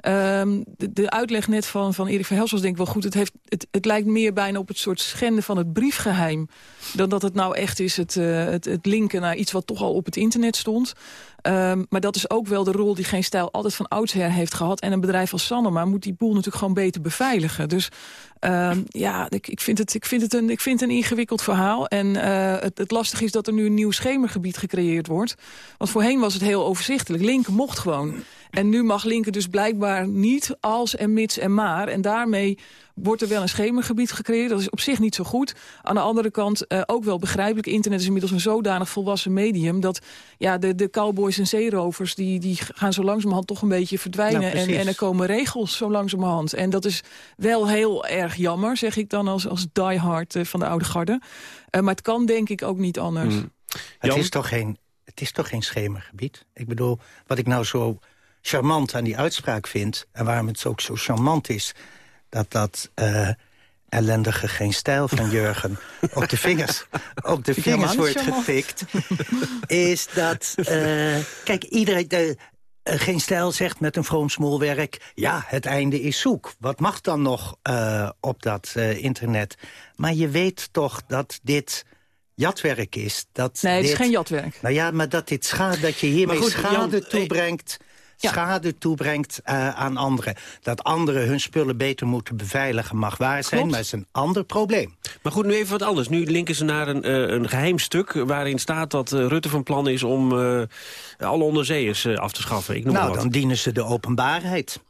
S37: Ehm, de, de uitleg net van, van Erik Verhels was denk ik wel goed. Het, heeft, het, het lijkt meer bijna op het soort schenden van het briefgeheim... dan dat het nou echt is het, eh, het, het linken naar iets wat toch al op het internet stond. Ehm, maar dat is ook wel de rol die Geen Stijl altijd van oudsher heeft gehad. En een bedrijf als Sanoma moet die boel natuurlijk gewoon beter beveiligen. Dus ehm, ja, ik, vind het, ik, vind het een, ik vind het een ingewikkeld verhaal. En eh, het, het lastige is dat er nu een nieuw schemergebied gecreëerd wordt. Want voorheen was het heel overzichtelijk. Linken mocht gewoon. En nu mag linken dus blijkbaar niet als en mits en maar. En daarmee wordt er wel een schemergebied gecreëerd. Dat is op zich niet zo goed. Aan de andere kant eh, ook wel begrijpelijk. Internet is inmiddels een zodanig volwassen medium... dat ja, de, de cowboys en zeerovers die, die gaan zo langzamerhand toch een beetje verdwijnen.
S36: Nou,
S37: en, en er komen regels zo langzamerhand. En dat is wel heel erg jammer, zeg ik dan als, als diehard eh, van de oude garde. Eh, maar het kan denk ik ook niet anders.
S36: Het is, toch geen, het is toch geen schemergebied? Ik bedoel, wat ik nou zo charmant aan die uitspraak vind... en waarom het ook zo charmant is... dat dat eh, ellendige geen stijl van Jurgen op de vingers, op de vingers wordt getikt... is dat... eh, kijk, iedereen... De, eh, geen stijl zegt met een vroom smoelwerk... ja, het einde is zoek. Wat mag dan nog eh, op dat eh, internet? Maar je weet toch dat dit jatwerk is. Dat
S37: Nee, het is geen jatwerk.
S36: Nou ja, maar dat, dit schade, dat je hiermee goed, schade Jan, toebrengt... Schade toebrengt eh, aan anderen. Dat anderen hun spullen beter moeten beveiligen mag waar zijn,
S29: Klopt.
S36: maar is een ander probleem.
S29: Maar goed, nu even wat anders. Nu linken ze naar een, eh, een geheim stuk waarin staat dat eh, Rutte van plan is om eh, alle onderzeeërs af te schaffen. Ik noem
S36: nou,
S29: maar wat.
S36: dan dienen ze de openbaarheid.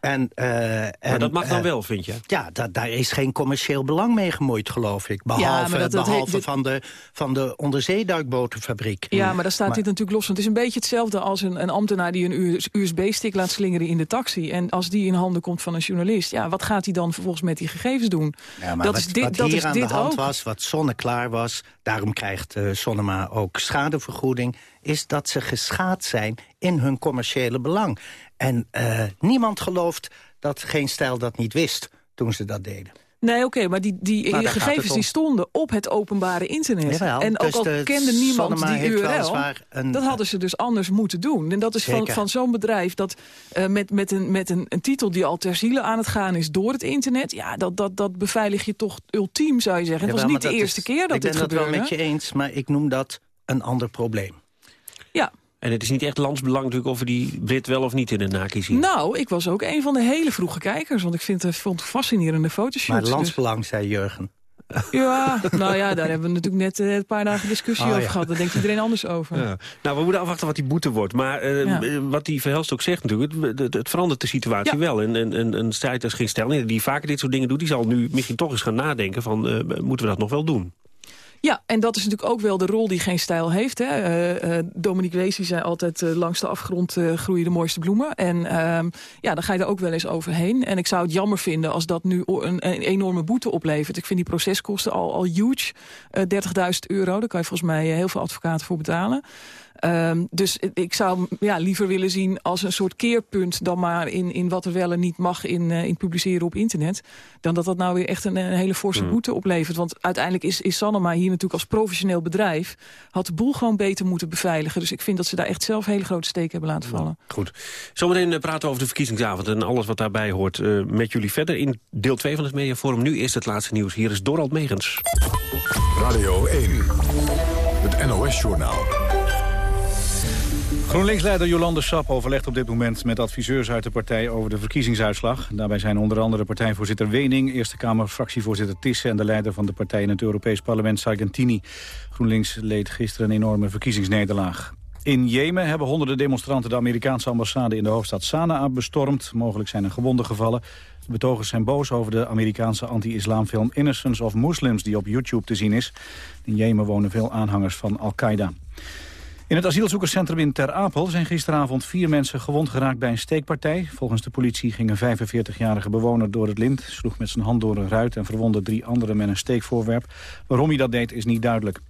S36: En, eh, en,
S29: dat mag dan
S36: eh,
S29: wel, vind je?
S36: Ja, da daar is geen commercieel belang mee gemoeid, geloof ik. Behalve,
S37: maar dat- dat
S36: behalve
S37: heet-
S36: van, de, van de onderzeeduikbotenfabriek.
S37: Ja, maar daar staat dit natuurlijk los. van. Het is een beetje hetzelfde als een, een ambtenaar die een USB-stick laat slingeren in de taxi. En als die in handen komt van een journalist, ja, wat gaat hij dan vervolgens met die gegevens doen?
S36: Ja, maar
S37: dat
S36: wat,
S37: is dit,
S36: wat
S37: dat
S36: hier
S37: is
S36: aan
S37: dit
S36: de hand
S37: ook.
S36: was, wat zonneklaar was... daarom krijgt eh Sonnema ook schadevergoeding... is dat ze geschaad zijn in hun commerciële belang. En eh, niemand gelooft dat geen stijl dat niet wist toen ze dat deden.
S37: Nee, oké, maar die, die
S36: Maar
S37: gegevens
S36: het
S37: die stonden op het openbare internet.
S36: Jawel,
S37: en ook
S36: dus
S37: al
S36: de
S37: kende niemand die URL,
S36: een-
S37: dat hadden ze dus anders moeten doen. En dat is van,
S36: Zeker.
S37: van zo'n bedrijf dat eh, met, met, een, met een, een titel die al ter ziele aan het gaan is door het internet. Ja, dat, dat, dat beveilig je toch ultiem, zou je zeggen. Het was niet de eerste
S36: is-
S37: keer dat
S36: ik
S37: dit
S36: ben dat
S37: gebeurde.
S36: wel met je eens, maar ik noem dat een ander probleem.
S29: En het is niet echt landsbelang natuurlijk of we die Brit wel of niet in de naki zien.
S37: Nou, ik was ook een van de hele vroege kijkers, want ik vind, het- vond het fascinerende fotoshoots.
S36: Maar
S37: dus-
S36: landsbelang, zei Jurgen.
S37: Ja, nou ja, daar hebben we natuurlijk net eh, een paar dagen discussie
S29: Oh,
S37: over
S29: ja.
S37: gehad. Daar denkt iedereen anders over.
S29: Ja. Nou, we moeten afwachten wat die boete wordt. Maar eh,
S37: Ja.
S29: wat die Verhelst ook zegt natuurlijk, het, het, het verandert de situatie wel. En, en, en een strijd is geen stel die vaker dit soort dingen doet... die zal nu misschien toch eens gaan nadenken van, eh, moeten we dat nog wel doen?
S37: Ja, en dat is natuurlijk ook wel de rol die geen stijl heeft. Hè. Eh, eh, Dominique Weesie zei altijd... eh, langs de afgrond groeien de mooiste bloemen. En ehm, ja, dan ga je er ook wel eens overheen. En ik zou het jammer vinden als dat nu een, een enorme boete oplevert. Ik vind die proceskosten al, al huge. Eh 30.000 euro, daar kan je volgens mij heel veel advocaten voor betalen. Ehm, dus ik zou hem, ja, liever willen zien als een soort keerpunt... dan maar in, in wat er wel en niet mag in, eh, in publiceren op internet. Dan dat dat nou weer echt een, een hele forse
S29: Hmm.
S37: boete oplevert. Want uiteindelijk is, is Sanoma hier natuurlijk als professioneel bedrijf... had de boel gewoon beter moeten beveiligen. Dus ik vind dat ze daar echt zelf hele grote steken hebben laten vallen.
S29: Goed. Zometeen eh, praten we over de verkiezingsavond en alles wat daarbij hoort eh, met jullie verder in deel 2 van het Mediaforum. Nu eerst het laatste nieuws. Hier is Dorald Megens.
S1: Radio 1, het NOS-journaal.
S2: GroenLinks-leider Jolande Sap overlegt op dit moment met adviseurs uit de partij over de verkiezingsuitslag. Daarbij zijn onder andere partijvoorzitter Wening, Eerste Kamer-fractievoorzitter Thyssen en de leider van de partij in het Europees Parlement, Sargentini. GroenLinks leed gisteren een enorme verkiezingsnederlaag. In Jemen hebben honderden demonstranten de Amerikaanse ambassade in de hoofdstad Sanaa bestormd. Mogelijk zijn er gewonden gevallen. De betogers zijn boos over de Amerikaanse anti-islamfilm Innocence of Muslims die op YouTube te zien is. In Jemen wonen veel aanhangers van Al-Qaeda. In het asielzoekerscentrum in Ter Apel zijn gisteravond vier mensen gewond geraakt bij een steekpartij. Volgens de politie ging een 45-jarige bewoner door het lint, sloeg met zijn hand door een ruit en verwondde drie anderen met een steekvoorwerp. Waarom hij dat deed is niet duidelijk.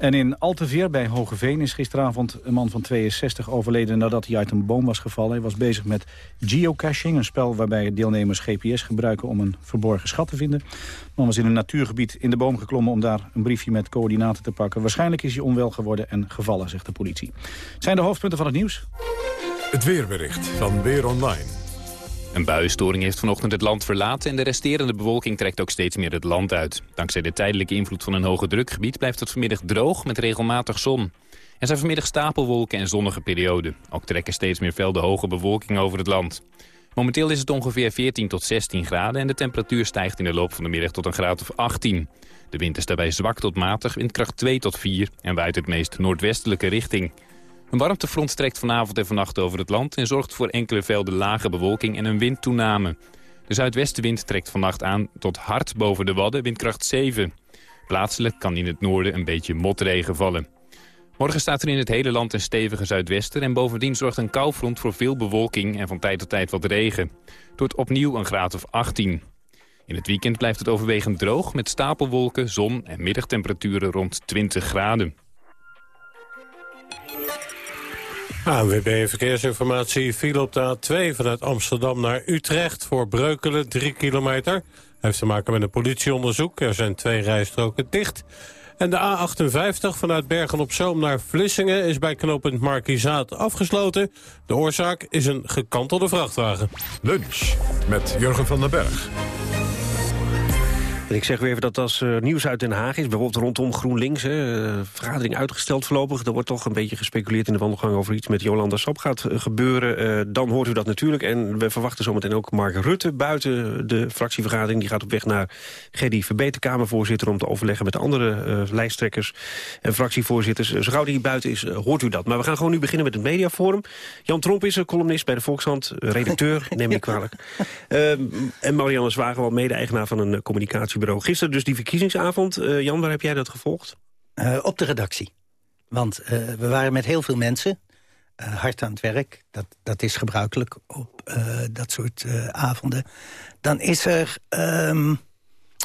S2: En in Alteveer bij Hogeveen is gisteravond een man van 62 overleden nadat hij uit een boom was gevallen. Hij was bezig met geocaching, een spel waarbij deelnemers GPS gebruiken om een verborgen schat te vinden. De was in een natuurgebied in de boom geklommen om daar een briefje met coördinaten te pakken. Waarschijnlijk is hij onwel geworden en gevallen, zegt de politie. Zijn de hoofdpunten van het nieuws.
S1: Het weerbericht van Weer Online.
S38: Een buienstoring heeft vanochtend het land verlaten... en de resterende bewolking trekt ook steeds meer het land uit. Dankzij de tijdelijke invloed van een hoge drukgebied... blijft het vanmiddag droog met regelmatig zon. Er zijn vanmiddag stapelwolken en zonnige perioden. Ook trekken steeds meer velden hoge bewolking over het land. Momenteel is het ongeveer 14 tot 16 graden... en de temperatuur stijgt in de loop van de middag tot een graad of 18. De wind is daarbij zwak tot matig, windkracht 2 tot 4... en waait het meest noordwestelijke richting. Een warmtefront trekt vanavond en vannacht over het land... en zorgt voor enkele velden lage bewolking en een windtoename. De zuidwestenwind trekt vannacht aan tot hard boven de Wadden, windkracht 7. Plaatselijk kan in het noorden een beetje motregen vallen. Morgen staat er in het hele land een stevige zuidwester... en bovendien zorgt een koufront voor veel bewolking en van tijd tot tijd wat regen. Het opnieuw een graad of 18. In het weekend blijft het overwegend droog met stapelwolken, zon en middagtemperaturen rond 20 graden.
S39: ANWB Verkeersinformatie viel op de A2 vanuit Amsterdam naar Utrecht... voor Breukelen, 3 kilometer. Heeft te maken met een politieonderzoek. Er zijn twee rijstroken dicht. En de A58 vanuit Bergen-op-Zoom naar Vlissingen... is bij knooppunt Markizaat afgesloten. De oorzaak is een gekantelde vrachtwagen.
S1: Lunch met Jurgen van den Berg.
S29: En ik zeg weer even dat als uh, nieuws uit Den Haag is, bijvoorbeeld rondom GroenLinks, hè, uh, vergadering uitgesteld voorlopig. Er wordt toch een beetje gespeculeerd in de wandelgang over iets met Jolanda Sap gaat uh, gebeuren. dan hoort u dat natuurlijk. En we verwachten zometeen ook Mark Rutte buiten de fractievergadering. Die gaat op weg naar Gerdy Verbeter, Kamervoorzitter, om te overleggen met de andere lijsttrekkers en fractievoorzitters. Zo gauw die buiten is, hoort u dat. Maar we gaan gewoon nu beginnen met het mediaforum. Jan Tromp is een columnist bij de Volkshand, redacteur, neem ik kwalijk. Ehm, en Marianne Zwagenwald, mede-eigenaar van een communicatie Gisteren dus die verkiezingsavond. Uh, Jan, waar heb jij dat gevolgd?
S36: Uh, op de redactie. Want uh, we waren met heel veel mensen. hard aan het werk. Dat, dat is gebruikelijk op dat soort avonden. Dan is er um,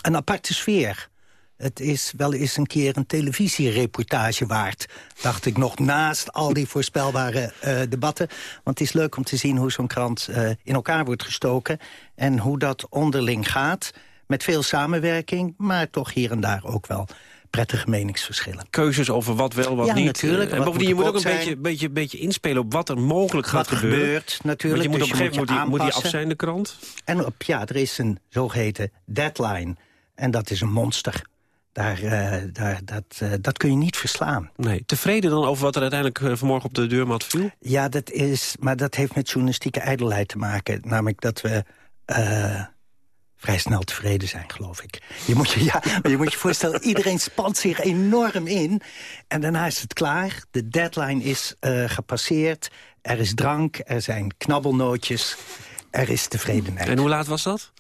S36: een aparte sfeer. Het is wel eens een keer een televisiereportage waard. Dacht ik nog naast al die voorspelbare debatten. Want het is leuk om te zien hoe zo'n krant in elkaar wordt gestoken. En hoe dat onderling gaat met veel samenwerking, maar toch hier en daar ook wel prettige meningsverschillen.
S29: Keuzes over wat wel, wat
S36: Ja,
S29: niet.
S36: natuurlijk.
S29: En
S36: Wat
S29: bovendien, je
S36: moet
S29: ook een beetje, beetje, beetje inspelen op wat er mogelijk gaat
S36: Wat
S29: gebeuren.
S36: gebeurt, natuurlijk,
S29: Want je moet
S36: dus
S29: op een gegeven moment
S36: moet je
S29: moet die, moet die af
S36: aanpassen.
S29: zijn, de krant.
S36: En op, ja, er is een zogeheten deadline. En dat is een monster. Daar, eh, daar, dat, eh, dat kun je niet verslaan.
S29: Nee, tevreden dan over wat er uiteindelijk eh, vanmorgen op de deurmat viel?
S36: Ja, dat is, maar dat heeft met journalistieke ijdelheid te maken. Namelijk dat we eh, vrij snel tevreden zijn, geloof ik. Je moet je, ja, maar je moet je voorstellen, iedereen spant zich enorm in. En daarna is het klaar. De deadline is eh, gepasseerd. Er is drank, er zijn knabbelnootjes. Er is tevredenheid.
S29: En hoe laat was dat?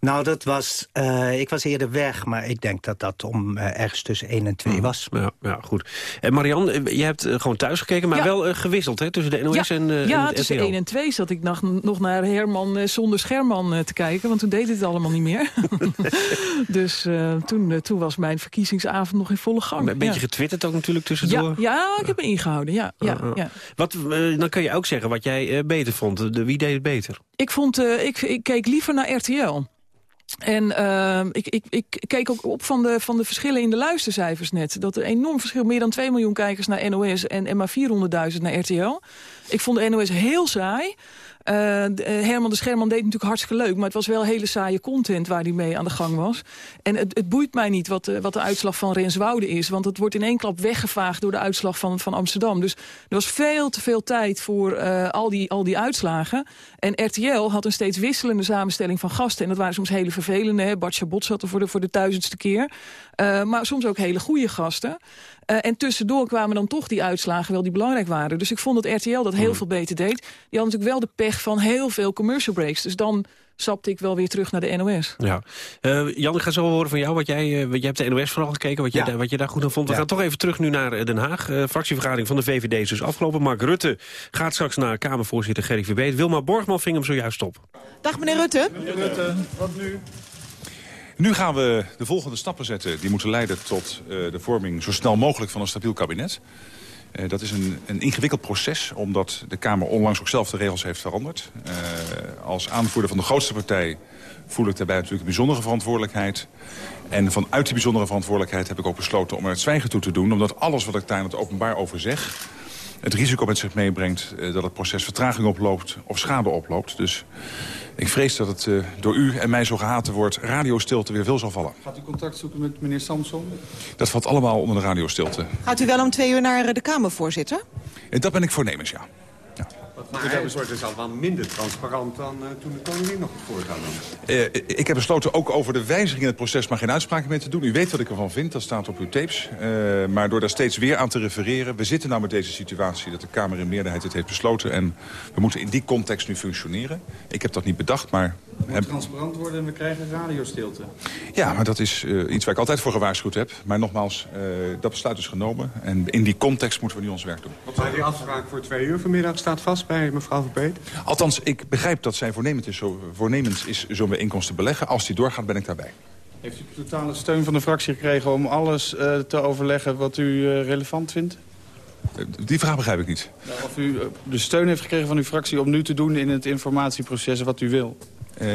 S36: Nou, dat was... eh, ik was eerder weg, maar ik denk dat dat om eh, ergens tussen 1 en 2 was.
S29: Ja, ja goed. En Marian, eh, je hebt gewoon thuis gekeken, maar
S37: Ja.
S29: wel gewisseld hè, tussen de NOS
S37: ja,
S29: en, eh
S37: ja
S29: en
S37: tussen
S29: RTL.
S37: 1 en 2 zat ik nog, nog naar Herman eh, zonder Scherman te kijken. Want toen deed het allemaal niet meer. dus eh, toen, toen was mijn verkiezingsavond nog in volle gang.
S29: Een beetje
S37: ja.
S29: getwitterd ook natuurlijk tussendoor.
S37: Ja, ja, ik heb me ingehouden. Ja, ja,
S29: Uh, uh.
S37: ja.
S29: Wat, dan kun je ook zeggen wat jij beter vond. De, wie deed het beter?
S37: Ik, vond, eh, ik, ik keek liever naar RTL. En ehm, ik, ik, ik keek ook op van de, van de verschillen in de luistercijfers net. Dat er enorm verschil, meer dan 2 miljoen kijkers naar NOS en, en maar 400.000 naar RTL. Ik vond de NOS heel saai. Eh, eh, Herman de Scherman deed natuurlijk hartstikke leuk... maar het was wel hele saaie content waar hij mee aan de gang was. En het, het boeit mij niet wat, de- wat de uitslag van Renswoude is... want het wordt in één klap weggevaagd door de uitslag van, van Amsterdam. Dus er was veel te veel tijd voor eh, al, die, al die uitslagen. En RTL had een steeds wisselende samenstelling van gasten. En dat waren soms hele vervelende. Hè? Bart Chabot zat er voor de, voor de duizendste keer. Eh, maar soms ook hele goede gasten. Eh, en tussendoor kwamen dan toch die uitslagen wel die belangrijk waren. Dus ik vond dat RTL dat heel veel beter deed. Die had natuurlijk wel de pech van heel veel commercial breaks. Dus dan sapte ik wel weer terug naar de NOS.
S29: Ja. Eh, Jan, ik ga zo horen van jou. Wat jij, eh, wat, jij hebt de NOS vooral gekeken, wat, je,
S36: Ja.
S29: wat je daar goed aan vond. We
S36: Ja.
S29: gaan toch even terug nu naar Den Haag. Eh, fractievergadering van de VVD is dus afgelopen. Mark Rutte gaat straks naar Kamervoorzitter Gerry Verbeet. Wilma Borgman ving hem zojuist op.
S4: Dag meneer Rutte.
S5: Rutte, wat nu? Nu gaan we de volgende stappen zetten. Die moeten leiden tot eh, de vorming zo snel mogelijk van een stabiel kabinet. Eh, dat is een, een ingewikkeld proces, omdat de Kamer onlangs ook zelf de regels heeft veranderd. Eh, als aanvoerder van de grootste partij voel ik daarbij natuurlijk een bijzondere verantwoordelijkheid. En vanuit die bijzondere verantwoordelijkheid heb ik ook besloten om er het zwijgen toe te doen. Omdat alles wat ik daar in het openbaar over zeg... het risico met zich meebrengt eh, dat het proces vertraging oploopt of schade oploopt. Dus ik vrees dat het eh, door u en mij zo gehaten wordt radiostilte weer veel zal vallen. Gaat u contact zoeken met meneer Samson? Dat valt allemaal onder de radiostilte.
S4: Gaat u wel om twee uur naar eh, de Kamervoorzitter?
S5: En dat ben ik voornemens, ja.
S40: Maar het wordt dus al wel minder transparant dan eh, toen de koningin nog het voorgaan nam.
S5: Eh, ik heb besloten ook over de wijziging in het proces maar geen uitspraken meer te doen. U weet wat ik ervan vind, dat staat op uw tapes. Eh, maar door daar steeds weer aan te refereren... we zitten nou met deze situatie dat de Kamer in meerderheid het heeft besloten... en we moeten in die context nu functioneren. Ik heb dat niet bedacht, maar... Het heb- transparant worden en we krijgen radiostilte. Ja, maar dat is eh, iets waar ik altijd voor gewaarschuwd heb. Maar nogmaals, eh, dat besluit is genomen. En in die context moeten we nu ons werk doen.
S40: Maar die afspraak voor twee uur vanmiddag staat vast bij mevrouw Verbeet.
S5: Althans, ik begrijp dat zij voornemens is, zo, voornemens is zo'n bijeenkomst te beleggen. Als die doorgaat, ben ik daarbij. Heeft u totale steun van de fractie gekregen om alles eh, te overleggen wat u relevant vindt? Die vraag begrijp ik niet. of u de steun heeft gekregen van uw fractie om nu te doen in het informatieproces wat u wil?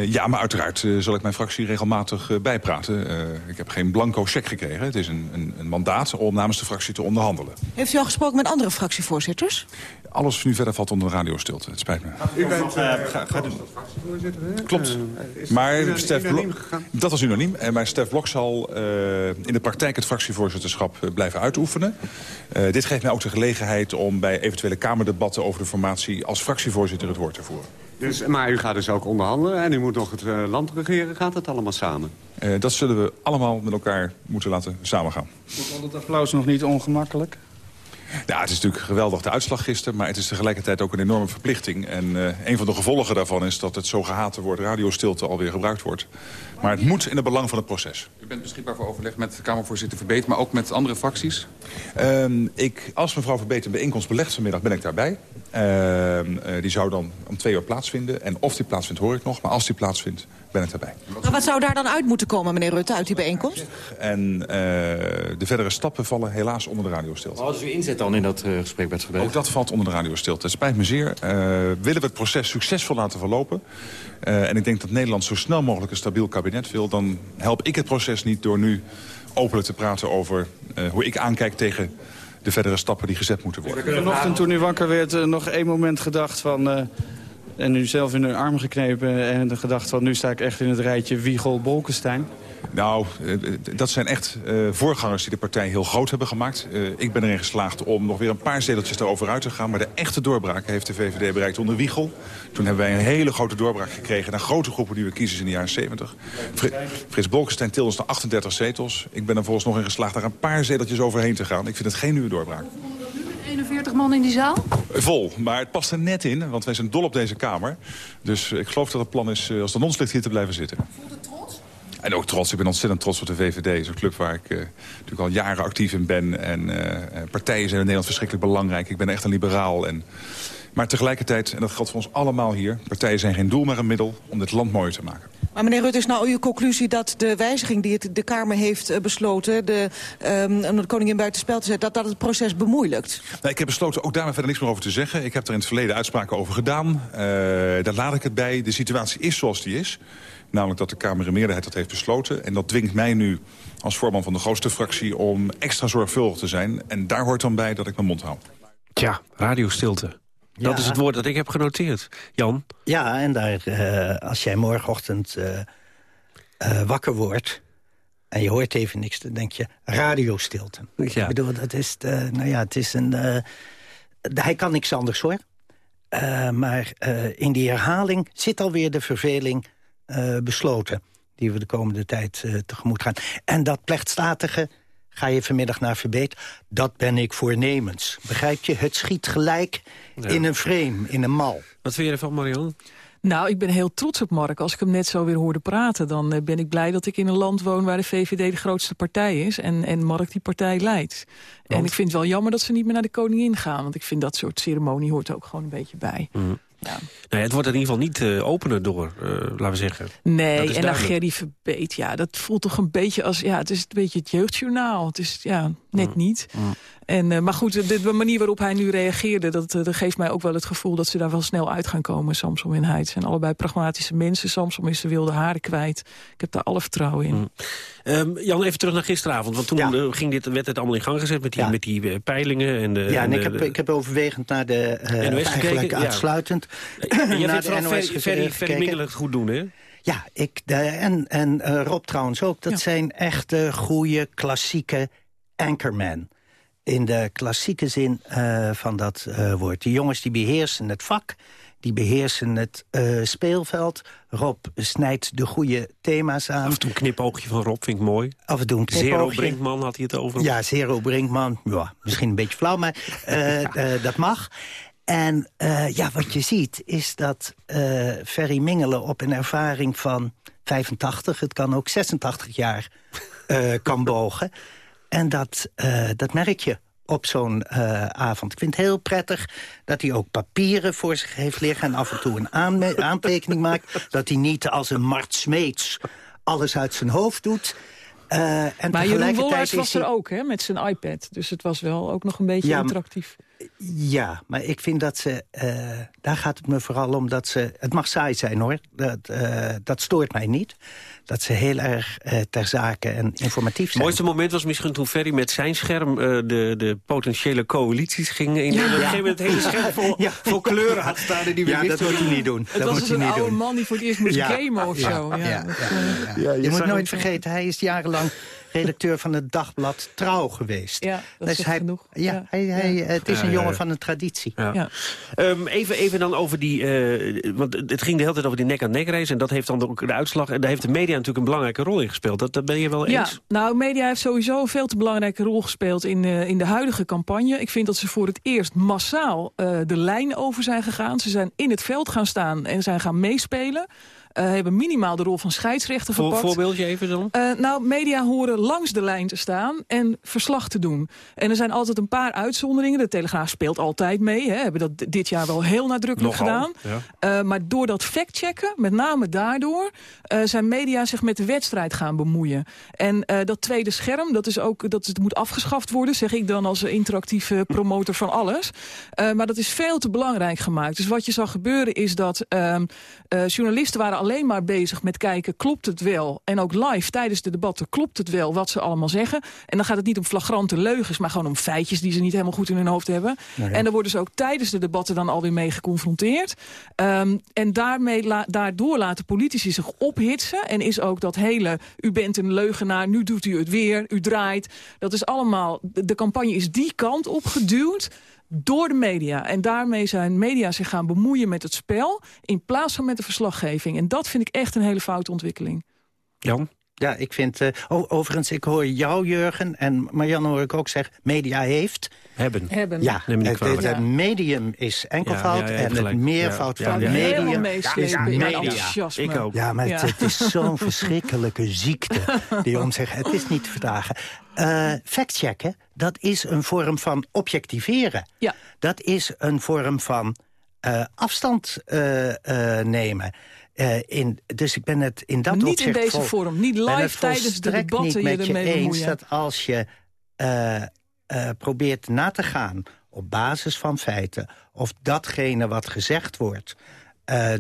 S5: Ja, maar uiteraard eh, zal ik mijn fractie regelmatig eh, bijpraten. Eh, ik heb geen blanco cheque gekregen. Het is een, een, een mandaat om namens de fractie te onderhandelen.
S4: Heeft u al gesproken met andere fractievoorzitters?
S5: Alles nu verder valt onder de radiostilte. Het spijt me.
S40: U bent uh, fractievoorzitter, hè?
S5: Klopt.
S40: Eh, is
S5: Maar Stef Blok, dat was unaniem. En Maar Stef Blok zal eh, in de praktijk het fractievoorzitterschap eh, blijven uitoefenen. Eh, dit geeft mij ook de gelegenheid om bij eventuele Kamerdebatten over de formatie als fractievoorzitter het woord te voeren.
S40: Dus, maar u gaat dus ook onderhandelen en u moet nog het eh, land regeren. Gaat het allemaal samen?
S5: Eh, dat zullen we allemaal met elkaar moeten laten samengaan. Wordt al het applaus nog niet ongemakkelijk? Ja, het is natuurlijk geweldig de uitslag gisteren... maar het is tegelijkertijd ook een enorme verplichting. En eh, een van de gevolgen daarvan is dat het zo gehate woord radiostilte alweer gebruikt wordt. Maar het moet in het belang van het proces.
S41: U bent beschikbaar voor overleg met Kamervoorzitter Verbeet, maar ook met andere fracties?
S5: Ehm, ik, als mevrouw Verbeet een bijeenkomst belegt vanmiddag, ben ik daarbij. Ehm, eh, die zou dan om twee uur plaatsvinden. En of die plaatsvindt, hoor ik nog. Maar als die plaatsvindt, ben ik daarbij.
S4: Maar wat zou daar dan uit moeten komen, meneer Rutte, uit die bijeenkomst?
S5: En eh, de verdere stappen vallen helaas onder de radiostilte.
S40: Wat is uw inzet
S42: dan in dat uh, gesprek werd gebleven?
S5: Ook dat valt onder de radiostilte. Het spijt me zeer. Uh, willen we het proces succesvol laten verlopen... Uh, en ik denk dat Nederland zo snel mogelijk een stabiel kabinet wil... dan help ik het proces niet door nu openlijk te praten over hoe ik aankijk tegen de verdere stappen die gezet moeten worden.
S43: Vanochtend toen u wakker werd nog één moment gedacht van... en u zelf in uw arm geknepen en gedacht van... nu sta ik echt in het rijtje Wiegel-Bolkestein.
S5: Nou, dat zijn echt uh, voorgangers die de partij heel groot hebben gemaakt. Uh, ik ben erin geslaagd om nog weer een paar zeteltjes erover uit te gaan. Maar de echte doorbraak heeft de VVD bereikt onder Wiegel. Toen hebben wij een hele grote doorbraak gekregen... naar grote groepen nieuwe kiezers in de jaren 70. Fr Frits Bolkestein tilde ons naar 38 zetels. Ik ben er volgens nog in geslaagd daar een paar zeteltjes overheen te gaan. Ik vind het geen nieuwe doorbraak.
S44: 41 man in die zaal?
S5: Vol, maar het past er net in, want wij zijn dol op deze Kamer. Dus ik geloof dat het plan is, als de ons ligt, hier te blijven zitten.
S44: Voelt het trots?
S5: En ook trots. Ik ben ontzettend trots op de VVD. Het is een club waar ik uh, natuurlijk al jaren actief in ben. En uh, partijen zijn in Nederland verschrikkelijk belangrijk. Ik ben echt een liberaal. En... Maar tegelijkertijd, en dat geldt voor ons allemaal hier... partijen zijn geen doel, maar een middel om dit land mooier te maken.
S4: Maar meneer Rutte, is nou uw conclusie dat de wijziging die het de Kamer heeft besloten... De, um, de koningin buitenspel te zetten, dat dat het proces bemoeilijkt?
S5: Nou, ik heb besloten ook daar verder niks meer over te zeggen. Ik heb er in het verleden uitspraken over gedaan. Uh, daar laat ik het bij. De situatie is zoals die is. Namelijk dat de Kamer in meerderheid dat heeft besloten. En dat dwingt mij nu als voorman van de grootste fractie om extra zorgvuldig te zijn. En daar hoort dan bij dat ik mijn mond hou.
S29: Tja, radiostilte. Dat is het woord dat ik heb genoteerd. Jan?
S36: Ja, en daar, uh, als jij morgenochtend uh, uh, wakker wordt... en je hoort even niks, dan denk je radiostilte. Ja. Ik bedoel, dat is, de, nou ja, het is een... hij kan niks anders, hoor. maar in die herhaling zit alweer de verveling besloten... die we de komende tijd tegemoet gaan. En dat plechtstatige, ga je vanmiddag naar Verbeet... dat ben ik voornemens. Begrijp je? Het schiet gelijk ja. in een frame, in een mal.
S29: Wat vind je ervan, Marianne?
S37: Nou, ik ben heel trots op Mark. Als ik hem net zo weer hoorde praten... dan uh, ben ik blij dat ik in een land woon waar de VVD de grootste partij is... en, en Mark die partij leidt. Want? En ik vind het wel jammer dat ze niet meer naar de koningin gaan... want ik vind dat soort ceremonie hoort ook gewoon een beetje bij.
S29: Mm. Ja. Nou, het wordt in ieder geval niet uh, opener door, uh, laten we zeggen.
S37: Nee, en dan Gerry Verbeet, ja, dat voelt toch een beetje als... ja, het is een beetje het jeugdjournaal. Het is, ja, net mm. niet. Mm. En, uh, maar goed, de, de, manier waarop hij nu reageerde... Dat, dat geeft mij ook wel het gevoel dat ze daar wel snel uit gaan komen... Samsom en Heid zijn allebei pragmatische mensen. Samsom is de wilde haren kwijt. Ik heb daar alle vertrouwen in.
S29: Mm. Um, Jan, even terug naar gisteravond. Want toen ja. ging dit, werd het allemaal in gang gezet met die, ja. met die peilingen. En de,
S36: ja, en,
S29: en
S36: ik, heb, ik heb overwegend naar de... Uh,
S29: NOS gekeken?
S36: uitsluitend.
S29: Ja. Je vindt vooral Ferry, Ferry Mingelen het goed doen, hè?
S36: Ja, ik, de, en, en uh, Rob trouwens ook. Dat ja. zijn echte, goede, klassieke anchormen. In de klassieke zin uh, van dat uh, woord. Die jongens die beheersen het vak, die beheersen het uh, speelveld. Rob snijdt de goede thema's aan.
S29: Af en toe een knipoogje van Rob, vind ik mooi.
S36: Af en toe een knipoogje.
S29: Zero Brinkman had hij het over.
S36: Ja, Zero Brinkman. Ja, misschien een beetje flauw, maar dat mag. En ja, wat je ziet is dat Ferry Mingelen op een ervaring van 85... het kan ook 86 jaar kan bogen. En dat, dat merk je op zo'n avond. Ik vind het heel prettig dat hij ook papieren voor zich heeft liggen... en af en toe een aantekening maakt. Dat hij niet als een Mart Smeets alles uit zijn hoofd doet...
S37: Uh, en maar Jeroen was er ook, hè, met zijn iPad. Dus het was wel ook nog een beetje ja, interactief.
S36: Ja, maar ik vind dat ze... Uh, daar gaat het me vooral om dat ze... Het mag saai zijn, hoor. Dat, uh, dat stoort mij niet. Dat ze heel erg ter zake en informatief zijn.
S29: Het mooiste moment was misschien toen Ferry met zijn scherm... de, de potentiële coalities ging... In ja. op een gegeven moment het hele scherm vol, ja. vol kleuren had staan. En die
S36: ja, dat moet hij niet doen.
S37: Het
S36: dat
S37: was dus een oude doen. man die voor het eerst moest gamen of zo. Ja,
S36: je, je moet nooit vergeten, hij is jarenlang redacteur van het dagblad Trouw geweest.
S37: Ja, dat dus is hij, genoeg.
S36: Ja, ja. Hij, hij, het is een jongen van een traditie.
S29: Ja. Um, even, even dan over die... Uh, want het ging de hele tijd over die nek-aan-nek race... en dat heeft dan ook de uitslag... en daar heeft de media natuurlijk een belangrijke rol in gespeeld. Dat, dat ben je wel eens?
S37: Ja, nou, media heeft sowieso een veel te belangrijke rol gespeeld... in, uh, in de huidige campagne. Ik vind dat ze voor het eerst massaal uh, de lijn over zijn gegaan. Ze zijn in het veld gaan staan en zijn gaan meespelen... hebben minimaal de rol van scheidsrechter
S29: Voor,
S37: gepakt.
S29: voorbeeldje even dan?
S37: Uh, nou, media horen langs de lijn te staan en verslag te doen. En er zijn altijd een paar uitzonderingen. De Telegraaf speelt altijd mee. Hè. Hebben dat dit jaar wel heel nadrukkelijk
S29: Nogal,
S37: gedaan. Ja. Uh, maar door dat factchecken, met name daardoor... Zijn media zich met de wedstrijd gaan bemoeien. En dat tweede scherm, dat, is ook, dat het moet afgeschaft worden... zeg ik dan als interactieve promotor van alles. maar dat is veel te belangrijk gemaakt. Dus wat je zag gebeuren is dat ehm, journalisten waren alleen maar bezig met kijken... klopt het wel? En ook live tijdens de debatten klopt het wel wat ze allemaal zeggen. En dan gaat het niet om flagrante leugens, maar gewoon om feitjes die ze niet helemaal goed in hun hoofd hebben. Nou ja. En daar worden ze ook tijdens de debatten dan alweer mee geconfronteerd. Um, en daarmee la daardoor laten politici zich ophitsen. En is ook dat hele, u bent een leugenaar, nu doet u het weer, u draait. Dat is allemaal, de, de campagne is die kant op geduwd door de media. En daarmee zijn media zich gaan bemoeien met het spel... in plaats van met de verslaggeving. En dat vind ik echt een hele foute ontwikkeling.
S29: Jan?
S36: Ja, ik vind... Uh, overigens, ik hoor jou, Jurgen, en Marianne hoor ik ook zeggen... media heeft...
S29: Hebben.
S37: Hebben.
S36: Ja,
S29: Neem
S36: het, het, het, medium is enkelvoud
S29: ja, ja,
S36: en het meervoud
S29: ja.
S36: van
S29: Ja,
S36: medium
S37: is
S36: media.
S29: Ik ook.
S36: Ja, maar het, het is zo'n verschrikkelijke ziekte die om zich... Het is niet te verdragen. Uh, factchecken, dat is een vorm van objectiveren.
S37: Ja.
S36: Dat is een vorm van uh, afstand uh, nemen. Uh, in, dus ik ben het in dat
S37: niet
S36: opzicht...
S37: in deze vorm, niet live tijdens de debatten
S36: niet
S37: je ermee
S36: je eens
S37: bemoeien.
S36: dat als je uh, uh, probeert na te gaan op basis van feiten... of datgene wat gezegd wordt,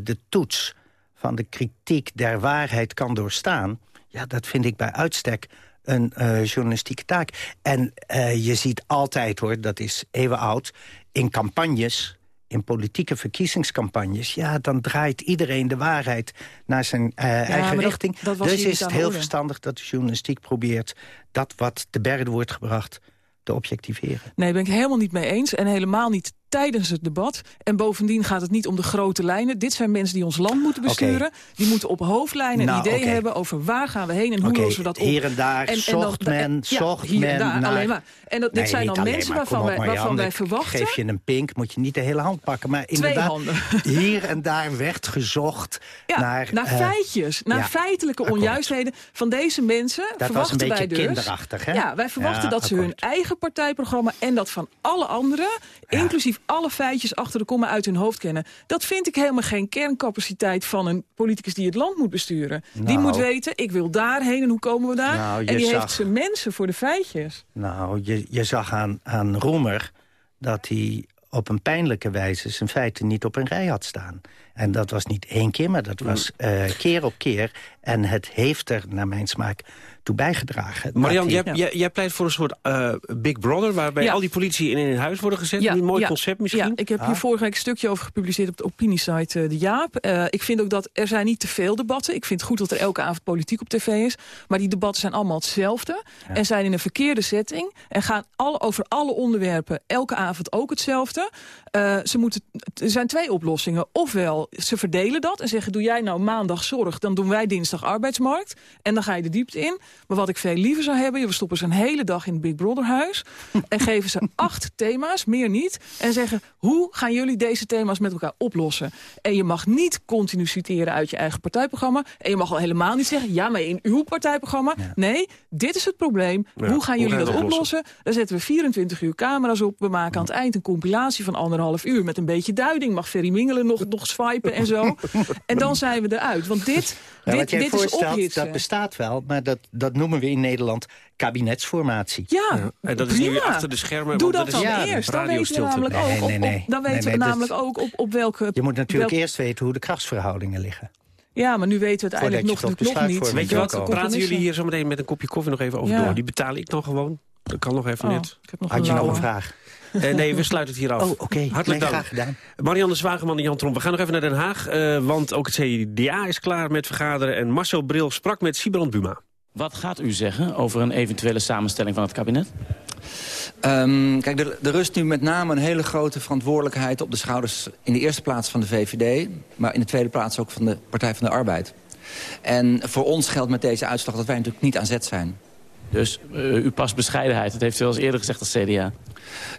S36: de toets van de kritiek der waarheid kan doorstaan... ja, dat vind ik bij uitstek een journalistieke taak. En je ziet altijd, hoor, dat is eeuwenoud, in campagnes in politieke verkiezingscampagnes... ja, dan draait iedereen de waarheid naar zijn uh, ja, eigen richting.
S37: Dat,
S36: dus is het heel
S37: horen.
S36: verstandig dat de journalistiek probeert... dat wat te berde wordt gebracht te objectiveren.
S37: Nee, ben ik helemaal niet mee eens. En helemaal niet tijdens het debat. En bovendien gaat het niet om de grote lijnen. Dit zijn mensen die ons land moeten besturen.
S36: Okay.
S37: Die moeten op hoofdlijnen
S36: nou,
S37: een idee
S36: okay.
S37: hebben over waar gaan we heen en hoe
S36: okay.
S37: lossen we dat op.
S36: Hier en daar
S37: en,
S36: zocht
S37: en
S36: men,
S37: ja,
S36: zocht
S37: hier
S36: men
S37: en daar,
S36: naar...
S37: alleen maar. En dat, dit
S36: nee,
S37: zijn dan mensen
S36: maar,
S37: waarvan, wij, waarvan wij verwachten...
S36: geef je een pink, moet je niet de hele hand pakken. Maar inderdaad, hier en daar werd gezocht
S37: ja,
S36: naar...
S37: naar
S36: uh,
S37: feitjes, naar
S36: ja,
S37: feitelijke
S36: akkoord.
S37: onjuistheden van deze mensen.
S36: Dat
S37: verwachten
S36: was een beetje
S37: wij dus,
S36: kinderachtig, hè?
S37: Ja, wij verwachten dat ze hun eigen partijprogramma... en dat van alle anderen, inclusief alle feitjes achter de komma uit hun hoofd kennen. Dat vind ik helemaal geen kerncapaciteit van een politicus die het land moet besturen. Die
S36: Nou.
S37: moet weten, ik wil daarheen en hoe komen we daar?
S36: Nou,
S37: en die
S36: zag-
S37: heeft zijn mensen voor de feitjes.
S36: Nou, je, je zag aan, aan Roemer dat hij op een pijnlijke wijze zijn feiten niet op een rij had staan. En dat was niet één keer, maar dat was uh, keer op keer. En het heeft er, naar mijn smaak, toe bijgedragen.
S29: Marian, jij,
S36: hij-
S29: jij, jij pleit voor een soort uh, Big Brother... waarbij
S37: Ja.
S29: al die politici in een huis worden gezet. een mooi concept misschien.
S37: Ja, ik heb hier
S29: Ah.
S37: vorige week een stukje over gepubliceerd op de opiniesite uh, De Jaap. Uh, ik vind ook dat er zijn niet te veel debatten. Ik vind het goed dat er elke avond politiek op tv is. Maar die debatten zijn allemaal hetzelfde. En zijn in een verkeerde setting. En gaan al, over alle onderwerpen elke avond ook hetzelfde. Uh, ze moeten, er zijn twee oplossingen. Ofwel, ze verdelen dat en zeggen... doe jij nou maandag zorg, dan doen wij dinsdag arbeidsmarkt. En dan ga je de diepte in. Maar wat ik veel liever zou hebben... we stoppen ze een hele dag in het Big Brother huis... en geven ze acht thema's, meer niet... en zeggen, hoe gaan jullie deze thema's met elkaar oplossen? En je mag niet continu citeren uit je eigen partijprogramma... en je mag al helemaal niet zeggen, ja, maar in uw partijprogramma... nee, dit is het probleem.
S29: Ja,
S37: hoe gaan jullie dat oplossen?
S29: oplossen?
S37: Daar zetten we 24 uur camera's op. We maken aan het eind een compilatie van anderhalf uur... met een beetje duiding. Mag Ferry Mingelen nog, nog swipen en zo. En dan zijn we eruit. Want dit,
S36: Ja,
S37: dit, dit is ophitsen.
S36: dat bestaat wel, maar dat, dat noemen we in Nederland kabinetsformatie.
S37: Ja,
S29: En dat is
S37: prima.
S29: nu achter de schermen.
S37: Doe dat
S29: is
S37: dan
S29: ja,
S37: eerst. Dan weten we
S29: radiostilte.
S37: namelijk ook,
S36: Nee,
S37: op,
S36: nee,
S37: op- dan weten
S36: nee,
S37: we
S36: dat-
S37: namelijk ook op, op welke...
S36: Je moet natuurlijk
S37: welk-
S36: eerst weten hoe de krachtsverhoudingen liggen.
S37: Ja, maar nu weten we het eigenlijk nog, nog niet.
S29: Weet je wat, praten jullie hier zo meteen met een kopje koffie nog even over
S37: Ja.
S29: door. Die betaal ik dan gewoon. Dat kan nog even
S37: Oh,
S29: net.
S37: ik heb nog
S36: Had je nog een vraag?
S29: Eh, nee, we sluiten het hier af.
S36: Oh, oké.
S29: Hartelijk
S36: Nee,
S29: dank.
S36: graag gedaan.
S29: Marianne Zwageman en Jan Tromp. We gaan nog even naar Den Haag, eh, want ook het CDA is klaar met vergaderen. En Marcel Bril sprak met Sibrand Buma.
S7: Wat gaat u zeggen over een eventuele samenstelling van het kabinet?
S6: Um, kijk, er, er rust nu met name een hele grote verantwoordelijkheid op de schouders... in de eerste plaats van de VVD, maar in de tweede plaats ook van de Partij van de Arbeid. En voor ons geldt met deze uitslag dat wij natuurlijk niet aan zet zijn.
S7: Dus uh, u past bescheidenheid, dat heeft u al eens eerder gezegd als CDA.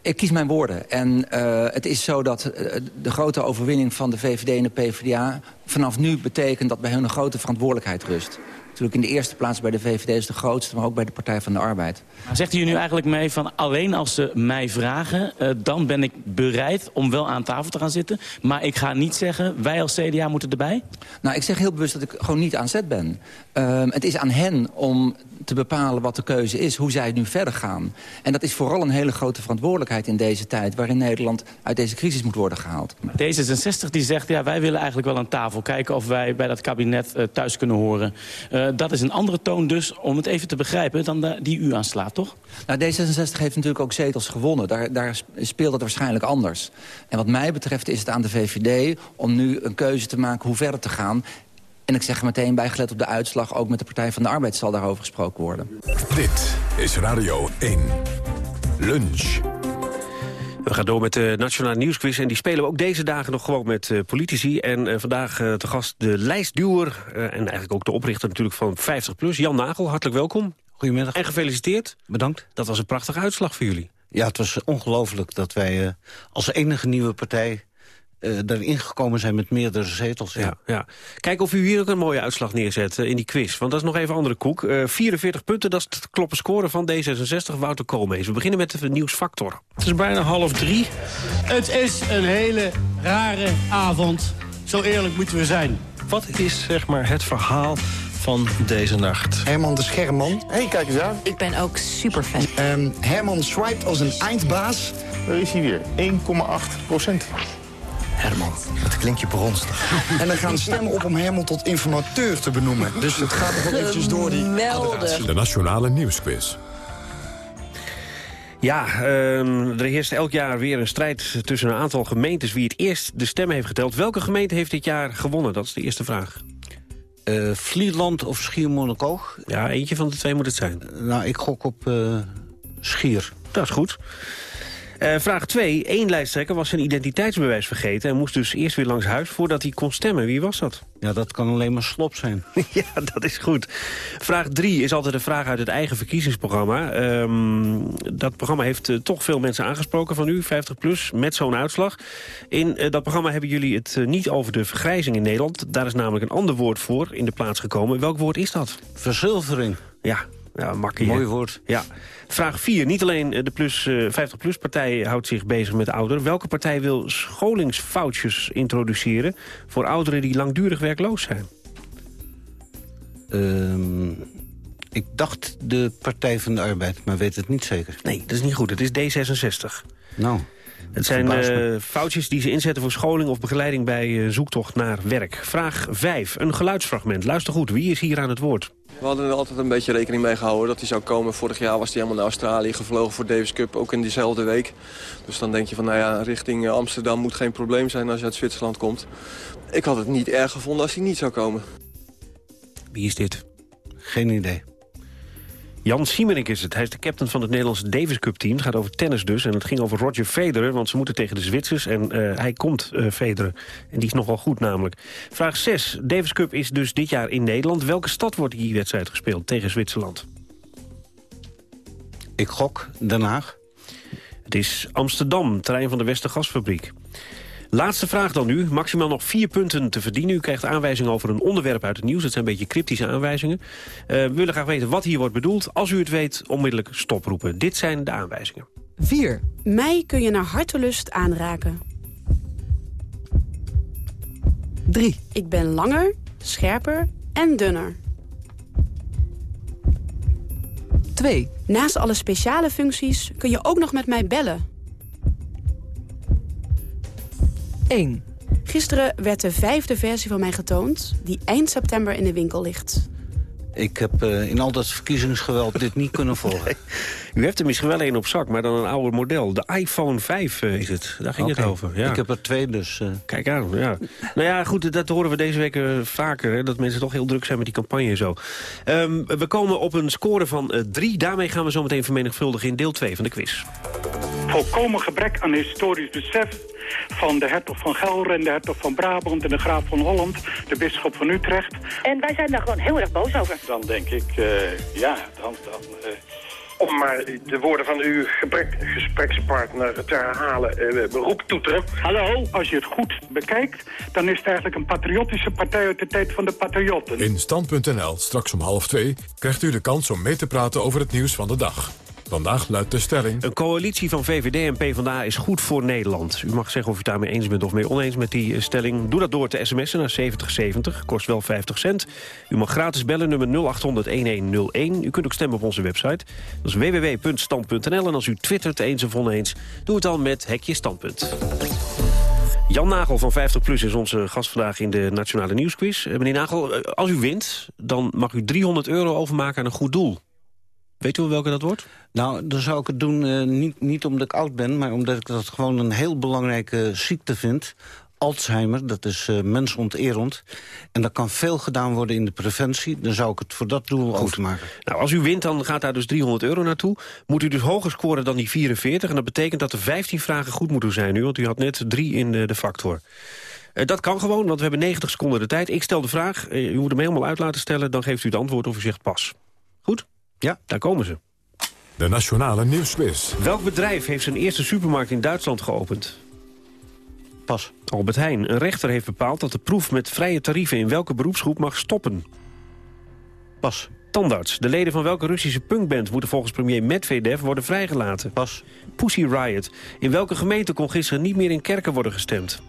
S6: Ik kies mijn woorden. En eh, het is zo dat eh, de grote overwinning van de VVD en de PvdA... vanaf nu betekent dat bij hun een grote verantwoordelijkheid rust. Natuurlijk in de eerste plaats bij de VVD is de grootste... maar ook bij de Partij van de Arbeid.
S7: Maar zegt u nu eigenlijk mee van alleen als ze mij vragen... Uh, dan ben ik bereid om wel aan tafel te gaan zitten. Maar ik ga niet zeggen, wij als CDA moeten erbij?
S6: Nou, ik zeg heel bewust dat ik gewoon niet aan zet ben. Uh, het is aan hen om te bepalen wat de keuze is, hoe zij nu verder gaan. En dat is vooral een hele grote verantwoordelijkheid in deze tijd... waarin Nederland uit deze crisis moet worden gehaald.
S7: D66 die zegt, ja, wij willen eigenlijk wel aan tafel kijken... of wij bij dat kabinet uh, thuis kunnen horen. Uh, dat is een andere toon dus, om het even te begrijpen... dan de, die u aanslaat, toch?
S6: Nou, D66 heeft natuurlijk ook zetels gewonnen. Daar, daar speelt het waarschijnlijk anders. En wat mij betreft is het aan de VVD om nu een keuze te maken hoe verder te gaan. En ik zeg er meteen bij, gelet op de uitslag... ook met de Partij van de Arbeid zal daarover gesproken worden.
S1: Dit is Radio 1. Lunch.
S29: We gaan door met de Nationale Nieuwsquiz. En die spelen we ook deze dagen nog gewoon met uh, politici. En uh, vandaag uh, te gast de lijstduwer en eigenlijk ook de oprichter natuurlijk van 50PLUS. Jan Nagel, hartelijk welkom.
S45: Goedemiddag.
S29: En gefeliciteerd.
S45: Bedankt.
S29: Dat was een prachtige uitslag voor jullie.
S45: Ja, het was ongelooflijk dat wij als enige nieuwe partij erin gekomen zijn met meerdere zetels.
S29: Ja. Ja, Kijk of u hier ook een mooie uitslag neerzet uh, in die quiz. Want dat is nog even andere koek. Uh, 44 punten, dat is het kloppen scoren van D66 Wouter Koolmees. We beginnen met de nieuwsfactor.
S42: Het is bijna half drie. Het is een hele rare avond. Zo eerlijk moeten we zijn. Wat is zeg maar het verhaal van deze nacht.
S46: Herman de Scherman.
S42: Hé, hey, kijk eens aan.
S47: Ik ben ook super fan.
S46: Um, Herman swiped als een eindbaas.
S42: Daar is hij weer. 1,8 procent.
S46: Herman, dat klinkt je bronstig. en dan gaan stemmen op om Herman tot informateur te benoemen. Dus het gaat nog wel eventjes door die...
S1: Geweldig. De Nationale Nieuwsquiz.
S29: Ja, um, er heerst elk jaar weer een strijd tussen een aantal gemeentes... wie het eerst de stemmen heeft geteld. Welke gemeente heeft dit jaar gewonnen? Dat is de eerste vraag.
S45: Uh, Vlieland of Schiermonnikoog?
S29: Ja, eentje van de twee moet het zijn.
S45: Uh, nou, ik gok op uh, Schier.
S29: Dat is goed. Uh, vraag 2. Eén lijsttrekker was zijn identiteitsbewijs vergeten... en moest dus eerst weer langs huis voordat hij kon stemmen. Wie was dat?
S45: Ja, dat kan alleen maar slop zijn.
S29: ja, dat is goed. Vraag 3 is altijd een vraag uit het eigen verkiezingsprogramma. Um, dat programma heeft uh, toch veel mensen aangesproken van u, 50PLUS, met zo'n uitslag. In uh, dat programma hebben jullie het niet over de vergrijzing in Nederland. Daar is namelijk een ander woord voor in de plaats gekomen. Welk woord is dat?
S45: Verzilvering.
S29: Ja, ja, makkelijk.
S45: Mooi woord.
S29: Ja. Vraag 4. Niet alleen de plus, uh, 50PLUS-partij houdt zich bezig met ouderen. Welke partij wil scholingsfoutjes introduceren... voor ouderen die langdurig werkloos zijn?
S45: Um, ik dacht de Partij van de Arbeid, maar weet het niet zeker.
S29: Nee, dat is niet goed. Het is D66.
S45: Nou...
S29: Het zijn uh, foutjes die ze inzetten voor scholing of begeleiding bij uh, zoektocht naar werk. Vraag 5. Een geluidsfragment. Luister goed. Wie is hier aan het woord?
S48: We hadden er altijd een beetje rekening mee gehouden dat hij zou komen. Vorig jaar was hij helemaal naar Australië gevlogen voor Davis Cup, ook in diezelfde week. Dus dan denk je van, nou ja, richting Amsterdam moet geen probleem zijn als je uit Zwitserland komt. Ik had het niet erg gevonden als hij niet zou komen.
S29: Wie is dit?
S45: Geen idee.
S29: Jan Siemerink is het. Hij is de captain van het Nederlandse Davis Cup team. Het gaat over tennis dus. En het ging over Roger Federer, want ze moeten tegen de Zwitsers. En uh, hij komt, uh, Federer. En die is nogal goed namelijk. Vraag 6. Davis Cup is dus dit jaar in Nederland. Welke stad wordt die wedstrijd gespeeld tegen Zwitserland?
S45: Ik gok Den Haag.
S29: Het is Amsterdam, terrein van de Westergasfabriek. Laatste vraag dan nu. Maximaal nog vier punten te verdienen. U krijgt aanwijzingen over een onderwerp uit het nieuws. Het zijn een beetje cryptische aanwijzingen. Uh, we willen graag weten wat hier wordt bedoeld. Als u het weet, onmiddellijk stoproepen. Dit zijn de aanwijzingen.
S49: 4. Mij kun je naar hartelust aanraken. 3. Ik ben langer, scherper en dunner. 2. Naast alle speciale functies kun je ook nog met mij bellen. 1. Gisteren werd de vijfde versie van mij getoond... die eind september in de winkel ligt.
S45: Ik heb uh, in al dat verkiezingsgeweld dit niet kunnen volgen. Nee.
S29: U heeft er misschien wel een op zak, maar dan een ouder model. De iPhone 5 uh, is het. Daar ging
S45: okay.
S29: het over. Ja.
S45: Ik heb er twee, dus... Uh...
S29: Kijk aan, ja. nou ja, goed, dat horen we deze week vaker. Hè, dat mensen toch heel druk zijn met die campagne en zo. Um, we komen op een score van drie. Daarmee gaan we zo meteen vermenigvuldigen in deel 2 van de quiz.
S50: Volkomen gebrek aan historisch besef van de hertog van Gelre en de hertog van Brabant en de graaf van Holland, de bisschop van Utrecht.
S16: En wij zijn daar gewoon heel erg boos over.
S50: Dan denk ik, uh, ja, dan, dan, uh,
S51: om maar de woorden van uw gebrek, gesprekspartner te herhalen, uh, beroep toeteren.
S50: Hallo, als je het goed bekijkt, dan is het eigenlijk een patriotische partij uit de tijd van de patriotten.
S1: In Stand.nl, straks om half twee, krijgt u de kans om mee te praten over het nieuws van de dag. Vandaag luidt de stelling...
S29: Een coalitie van VVD en PvdA is goed voor Nederland. U mag zeggen of u daarmee eens bent of mee oneens met die eh, stelling. Doe dat door te sms'en naar 7070, kost wel 50 cent. U mag gratis bellen, nummer 0800-1101. U kunt ook stemmen op onze website. Dat is www.stand.nl. En als u twittert eens of oneens, doe het dan met Hekje Standpunt. Jan Nagel van 50PLUS is onze gast vandaag in de Nationale Nieuwsquiz. Eh, meneer Nagel, eh, als u wint, dan mag u 300 euro overmaken aan een goed doel. Weet u welke dat wordt?
S45: Nou, dan zou ik het doen uh, niet, niet omdat ik oud ben... maar omdat ik dat gewoon een heel belangrijke ziekte vind. Alzheimer, dat is uh, mensonterend. En daar kan veel gedaan worden in de preventie. Dan zou ik het voor dat doel Goed. overmaken.
S29: Nou, als u wint, dan gaat daar dus 300 euro naartoe. Moet u dus hoger scoren dan die 44. En dat betekent dat er 15 vragen goed moeten zijn nu. Want u had net drie in de, de factor. Uh, dat kan gewoon, want we hebben 90 seconden de tijd. Ik stel de vraag, u moet hem helemaal uit laten stellen... dan geeft u het antwoord of u zegt pas. Goed? Ja, daar komen ze.
S1: De Nationale Nieuwsquiz.
S29: Welk bedrijf heeft zijn eerste supermarkt in Duitsland geopend?
S45: Pas.
S29: Albert Heijn. Een rechter heeft bepaald dat de proef met vrije tarieven... in welke beroepsgroep mag stoppen?
S45: Pas.
S29: Tandarts. De leden van welke Russische punkband... moeten volgens premier Medvedev worden vrijgelaten?
S45: Pas.
S29: Pussy Riot. In welke gemeente kon gisteren niet meer in kerken worden gestemd?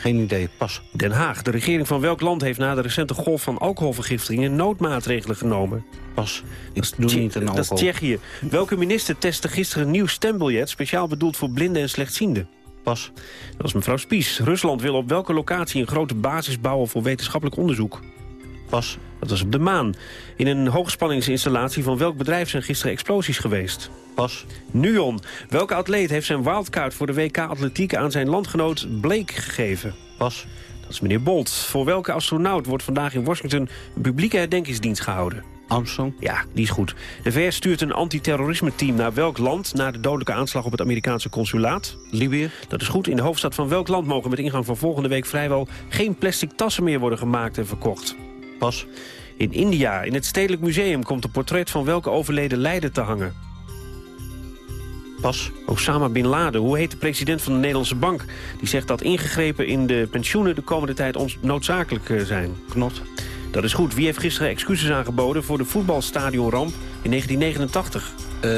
S45: Geen idee, pas.
S29: Den Haag. De regering van welk land heeft na de recente golf van alcoholvergiftigingen noodmaatregelen genomen?
S45: Pas. Ik doe niet een alcohol.
S29: Dat is Tsjechië. Welke minister testte gisteren een nieuw stembiljet... speciaal bedoeld voor blinden en slechtzienden?
S45: Pas.
S29: Dat is mevrouw Spies. Rusland wil op welke locatie een grote basis bouwen voor wetenschappelijk onderzoek?
S45: Pas.
S29: Dat was op de maan. In een hoogspanningsinstallatie van welk bedrijf zijn gisteren explosies geweest?
S45: Pas.
S29: Nuon. Welke atleet heeft zijn wildcard voor de WK Atletiek aan zijn landgenoot Blake gegeven?
S45: Pas.
S29: Dat is meneer Bolt. Voor welke astronaut wordt vandaag in Washington een publieke herdenkingsdienst gehouden?
S45: Armstrong?
S29: Ja, die is goed. De VS stuurt een antiterrorisme-team naar welk land... na de dodelijke aanslag op het Amerikaanse consulaat?
S45: Libië?
S29: Dat is goed. In de hoofdstad van welk land mogen met ingang van volgende week... vrijwel geen plastic tassen meer worden gemaakt en verkocht?
S45: Pas.
S29: In India, in het Stedelijk Museum, komt een portret van welke overleden leider te hangen?
S45: Pas.
S29: Osama Bin Laden. Hoe heet de president van de Nederlandse Bank? Die zegt dat ingegrepen in de pensioenen de komende tijd ons noodzakelijk eh, zijn.
S45: Knot.
S29: Dat is goed. Wie heeft gisteren excuses aangeboden voor de voetbalstadionramp in 1989?
S45: Uh,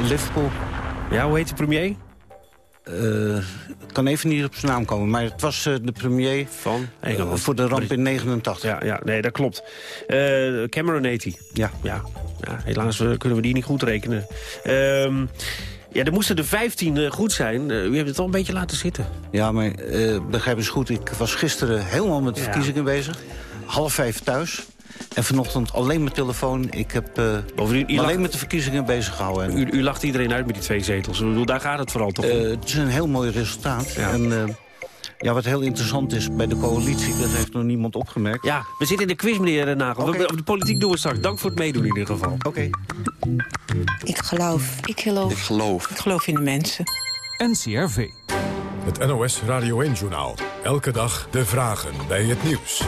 S45: uh, Liverpool.
S29: Ja, hoe heet de premier?
S45: Uh, ik kan even niet op zijn naam komen, maar het was uh, de premier
S29: van.
S45: Uh, voor de ramp in 89.
S29: Ja, ja nee, dat klopt. Cameron heet hij.
S45: Ja.
S29: ja. Ja, helaas kunnen we die niet goed rekenen. Ehm, ja, er moesten er 15 goed zijn. u hebt het al een beetje laten zitten.
S45: Ja, maar begrijp eens goed. Ik was gisteren helemaal met de ja. verkiezingen bezig. Half vijf thuis. En vanochtend alleen mijn telefoon. Ik heb uh, alleen met de verkiezingen bezig gehouden.
S29: U, u lacht iedereen uit met die twee zetels. Ik bedoel, daar gaat het vooral toch om.
S45: Uh, het is een heel mooi resultaat. Ja. En, uh, ja, wat heel interessant is bij de coalitie, dat heeft nog niemand opgemerkt.
S29: Ja, we zitten in de quiz, meneer Nagel. Okay. De politiek doen we straks. Dank voor het meedoen in ieder geval.
S45: Oké. Okay.
S52: Ik geloof.
S53: Ik geloof. Ik geloof.
S52: Ik geloof in de mensen.
S1: NCRV. Het NOS Radio 1-journaal. Elke dag de vragen bij het nieuws.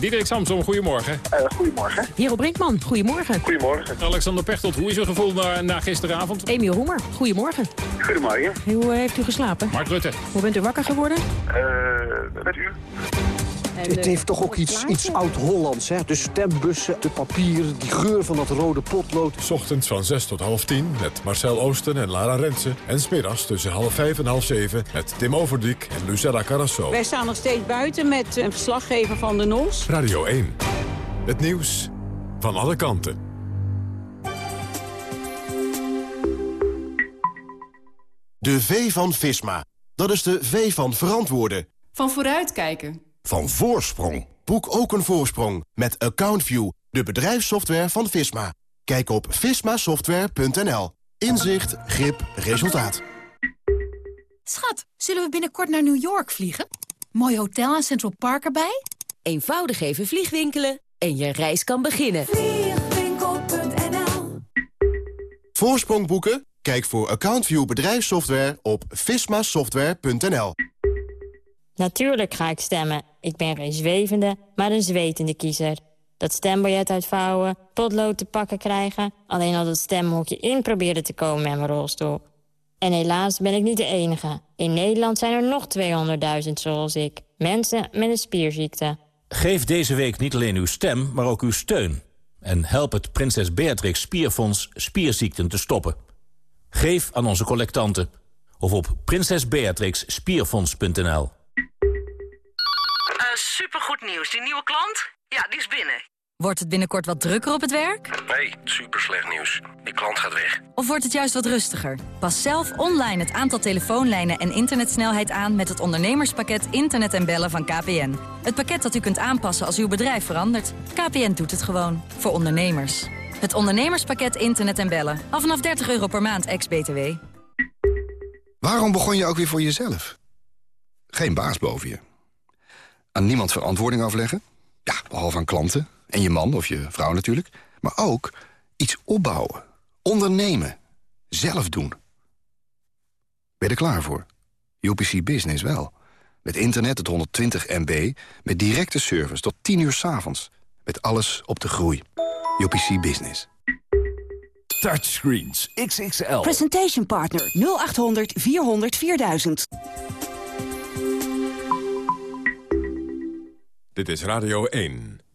S31: Diederik Samsom, goedemorgen.
S54: Uh, goedemorgen.
S49: Hero Brinkman, goedemorgen.
S54: Goedemorgen.
S31: Alexander Pechtold, hoe is uw gevoel na, na gisteravond?
S49: Emiel Roemer, goedemorgen.
S54: Goedemorgen.
S49: Hoe heeft u geslapen?
S31: Mark Rutte.
S49: Hoe bent u wakker geworden?
S54: Uh, met u.
S47: Het heeft toch ook iets, iets oud-Hollands, hè? De stembussen, de papieren, die geur van dat rode potlood.
S1: S ochtends van 6 tot half 10 met Marcel Oosten en Lara Rensen. En smiddags tussen half 5 en half 7 met Tim Overdiek en Lucella Carrasso.
S16: Wij staan nog steeds buiten met een verslaggever van de NOS.
S1: Radio 1. Het nieuws van alle kanten.
S16: De V van Visma. Dat is de V van verantwoorden.
S44: Van vooruitkijken.
S16: Van voorsprong. Boek ook een voorsprong met AccountView, de bedrijfssoftware van Visma. Kijk op vismasoftware.nl. Inzicht, grip, resultaat.
S44: Schat, zullen we binnenkort naar New York vliegen? Mooi hotel en Central Park erbij?
S19: Eenvoudig even vliegwinkelen en je reis kan beginnen.
S44: Vliegwinkel.nl
S16: Voorsprong boeken? Kijk voor AccountView bedrijfssoftware op vismasoftware.nl.
S55: Natuurlijk ga ik stemmen. Ik ben geen zwevende, maar een zwetende kiezer.
S20: Dat stembiljet uitvouwen, potlood te pakken krijgen... alleen al dat stemhokje in probeerde te komen met mijn rolstoel. En helaas ben ik niet de enige. In Nederland zijn er nog 200.000 zoals ik. Mensen met een spierziekte.
S7: Geef deze week niet alleen uw stem, maar ook uw steun. En help het Prinses Beatrix Spierfonds spierziekten te stoppen. Geef aan onze collectanten. Of op prinsesbeatrixspierfonds.nl
S56: Supergoed nieuws. Die nieuwe klant? Ja, die is binnen.
S25: Wordt het binnenkort wat drukker op het werk?
S56: Nee, super slecht nieuws. Die klant gaat weg.
S25: Of wordt het juist wat rustiger? Pas zelf online het aantal telefoonlijnen en internetsnelheid aan... met het ondernemerspakket Internet en Bellen van KPN. Het pakket dat u kunt aanpassen als uw bedrijf verandert. KPN doet het gewoon. Voor ondernemers. Het ondernemerspakket Internet en Bellen. Al vanaf 30 euro per maand, ex-BTW.
S57: Waarom begon je ook weer voor jezelf? Geen baas boven je. Aan niemand verantwoording afleggen? Ja, behalve aan klanten. En je man of je vrouw natuurlijk. Maar ook iets opbouwen. Ondernemen. Zelf doen. Ben je er klaar voor? UPC Business wel. Met internet tot 120 MB. Met directe service tot 10 uur s avonds. Met alles op de groei. UPC Business.
S58: Touchscreens XXL.
S4: Presentation Partner 0800 400 4000.
S1: Dit is Radio 1.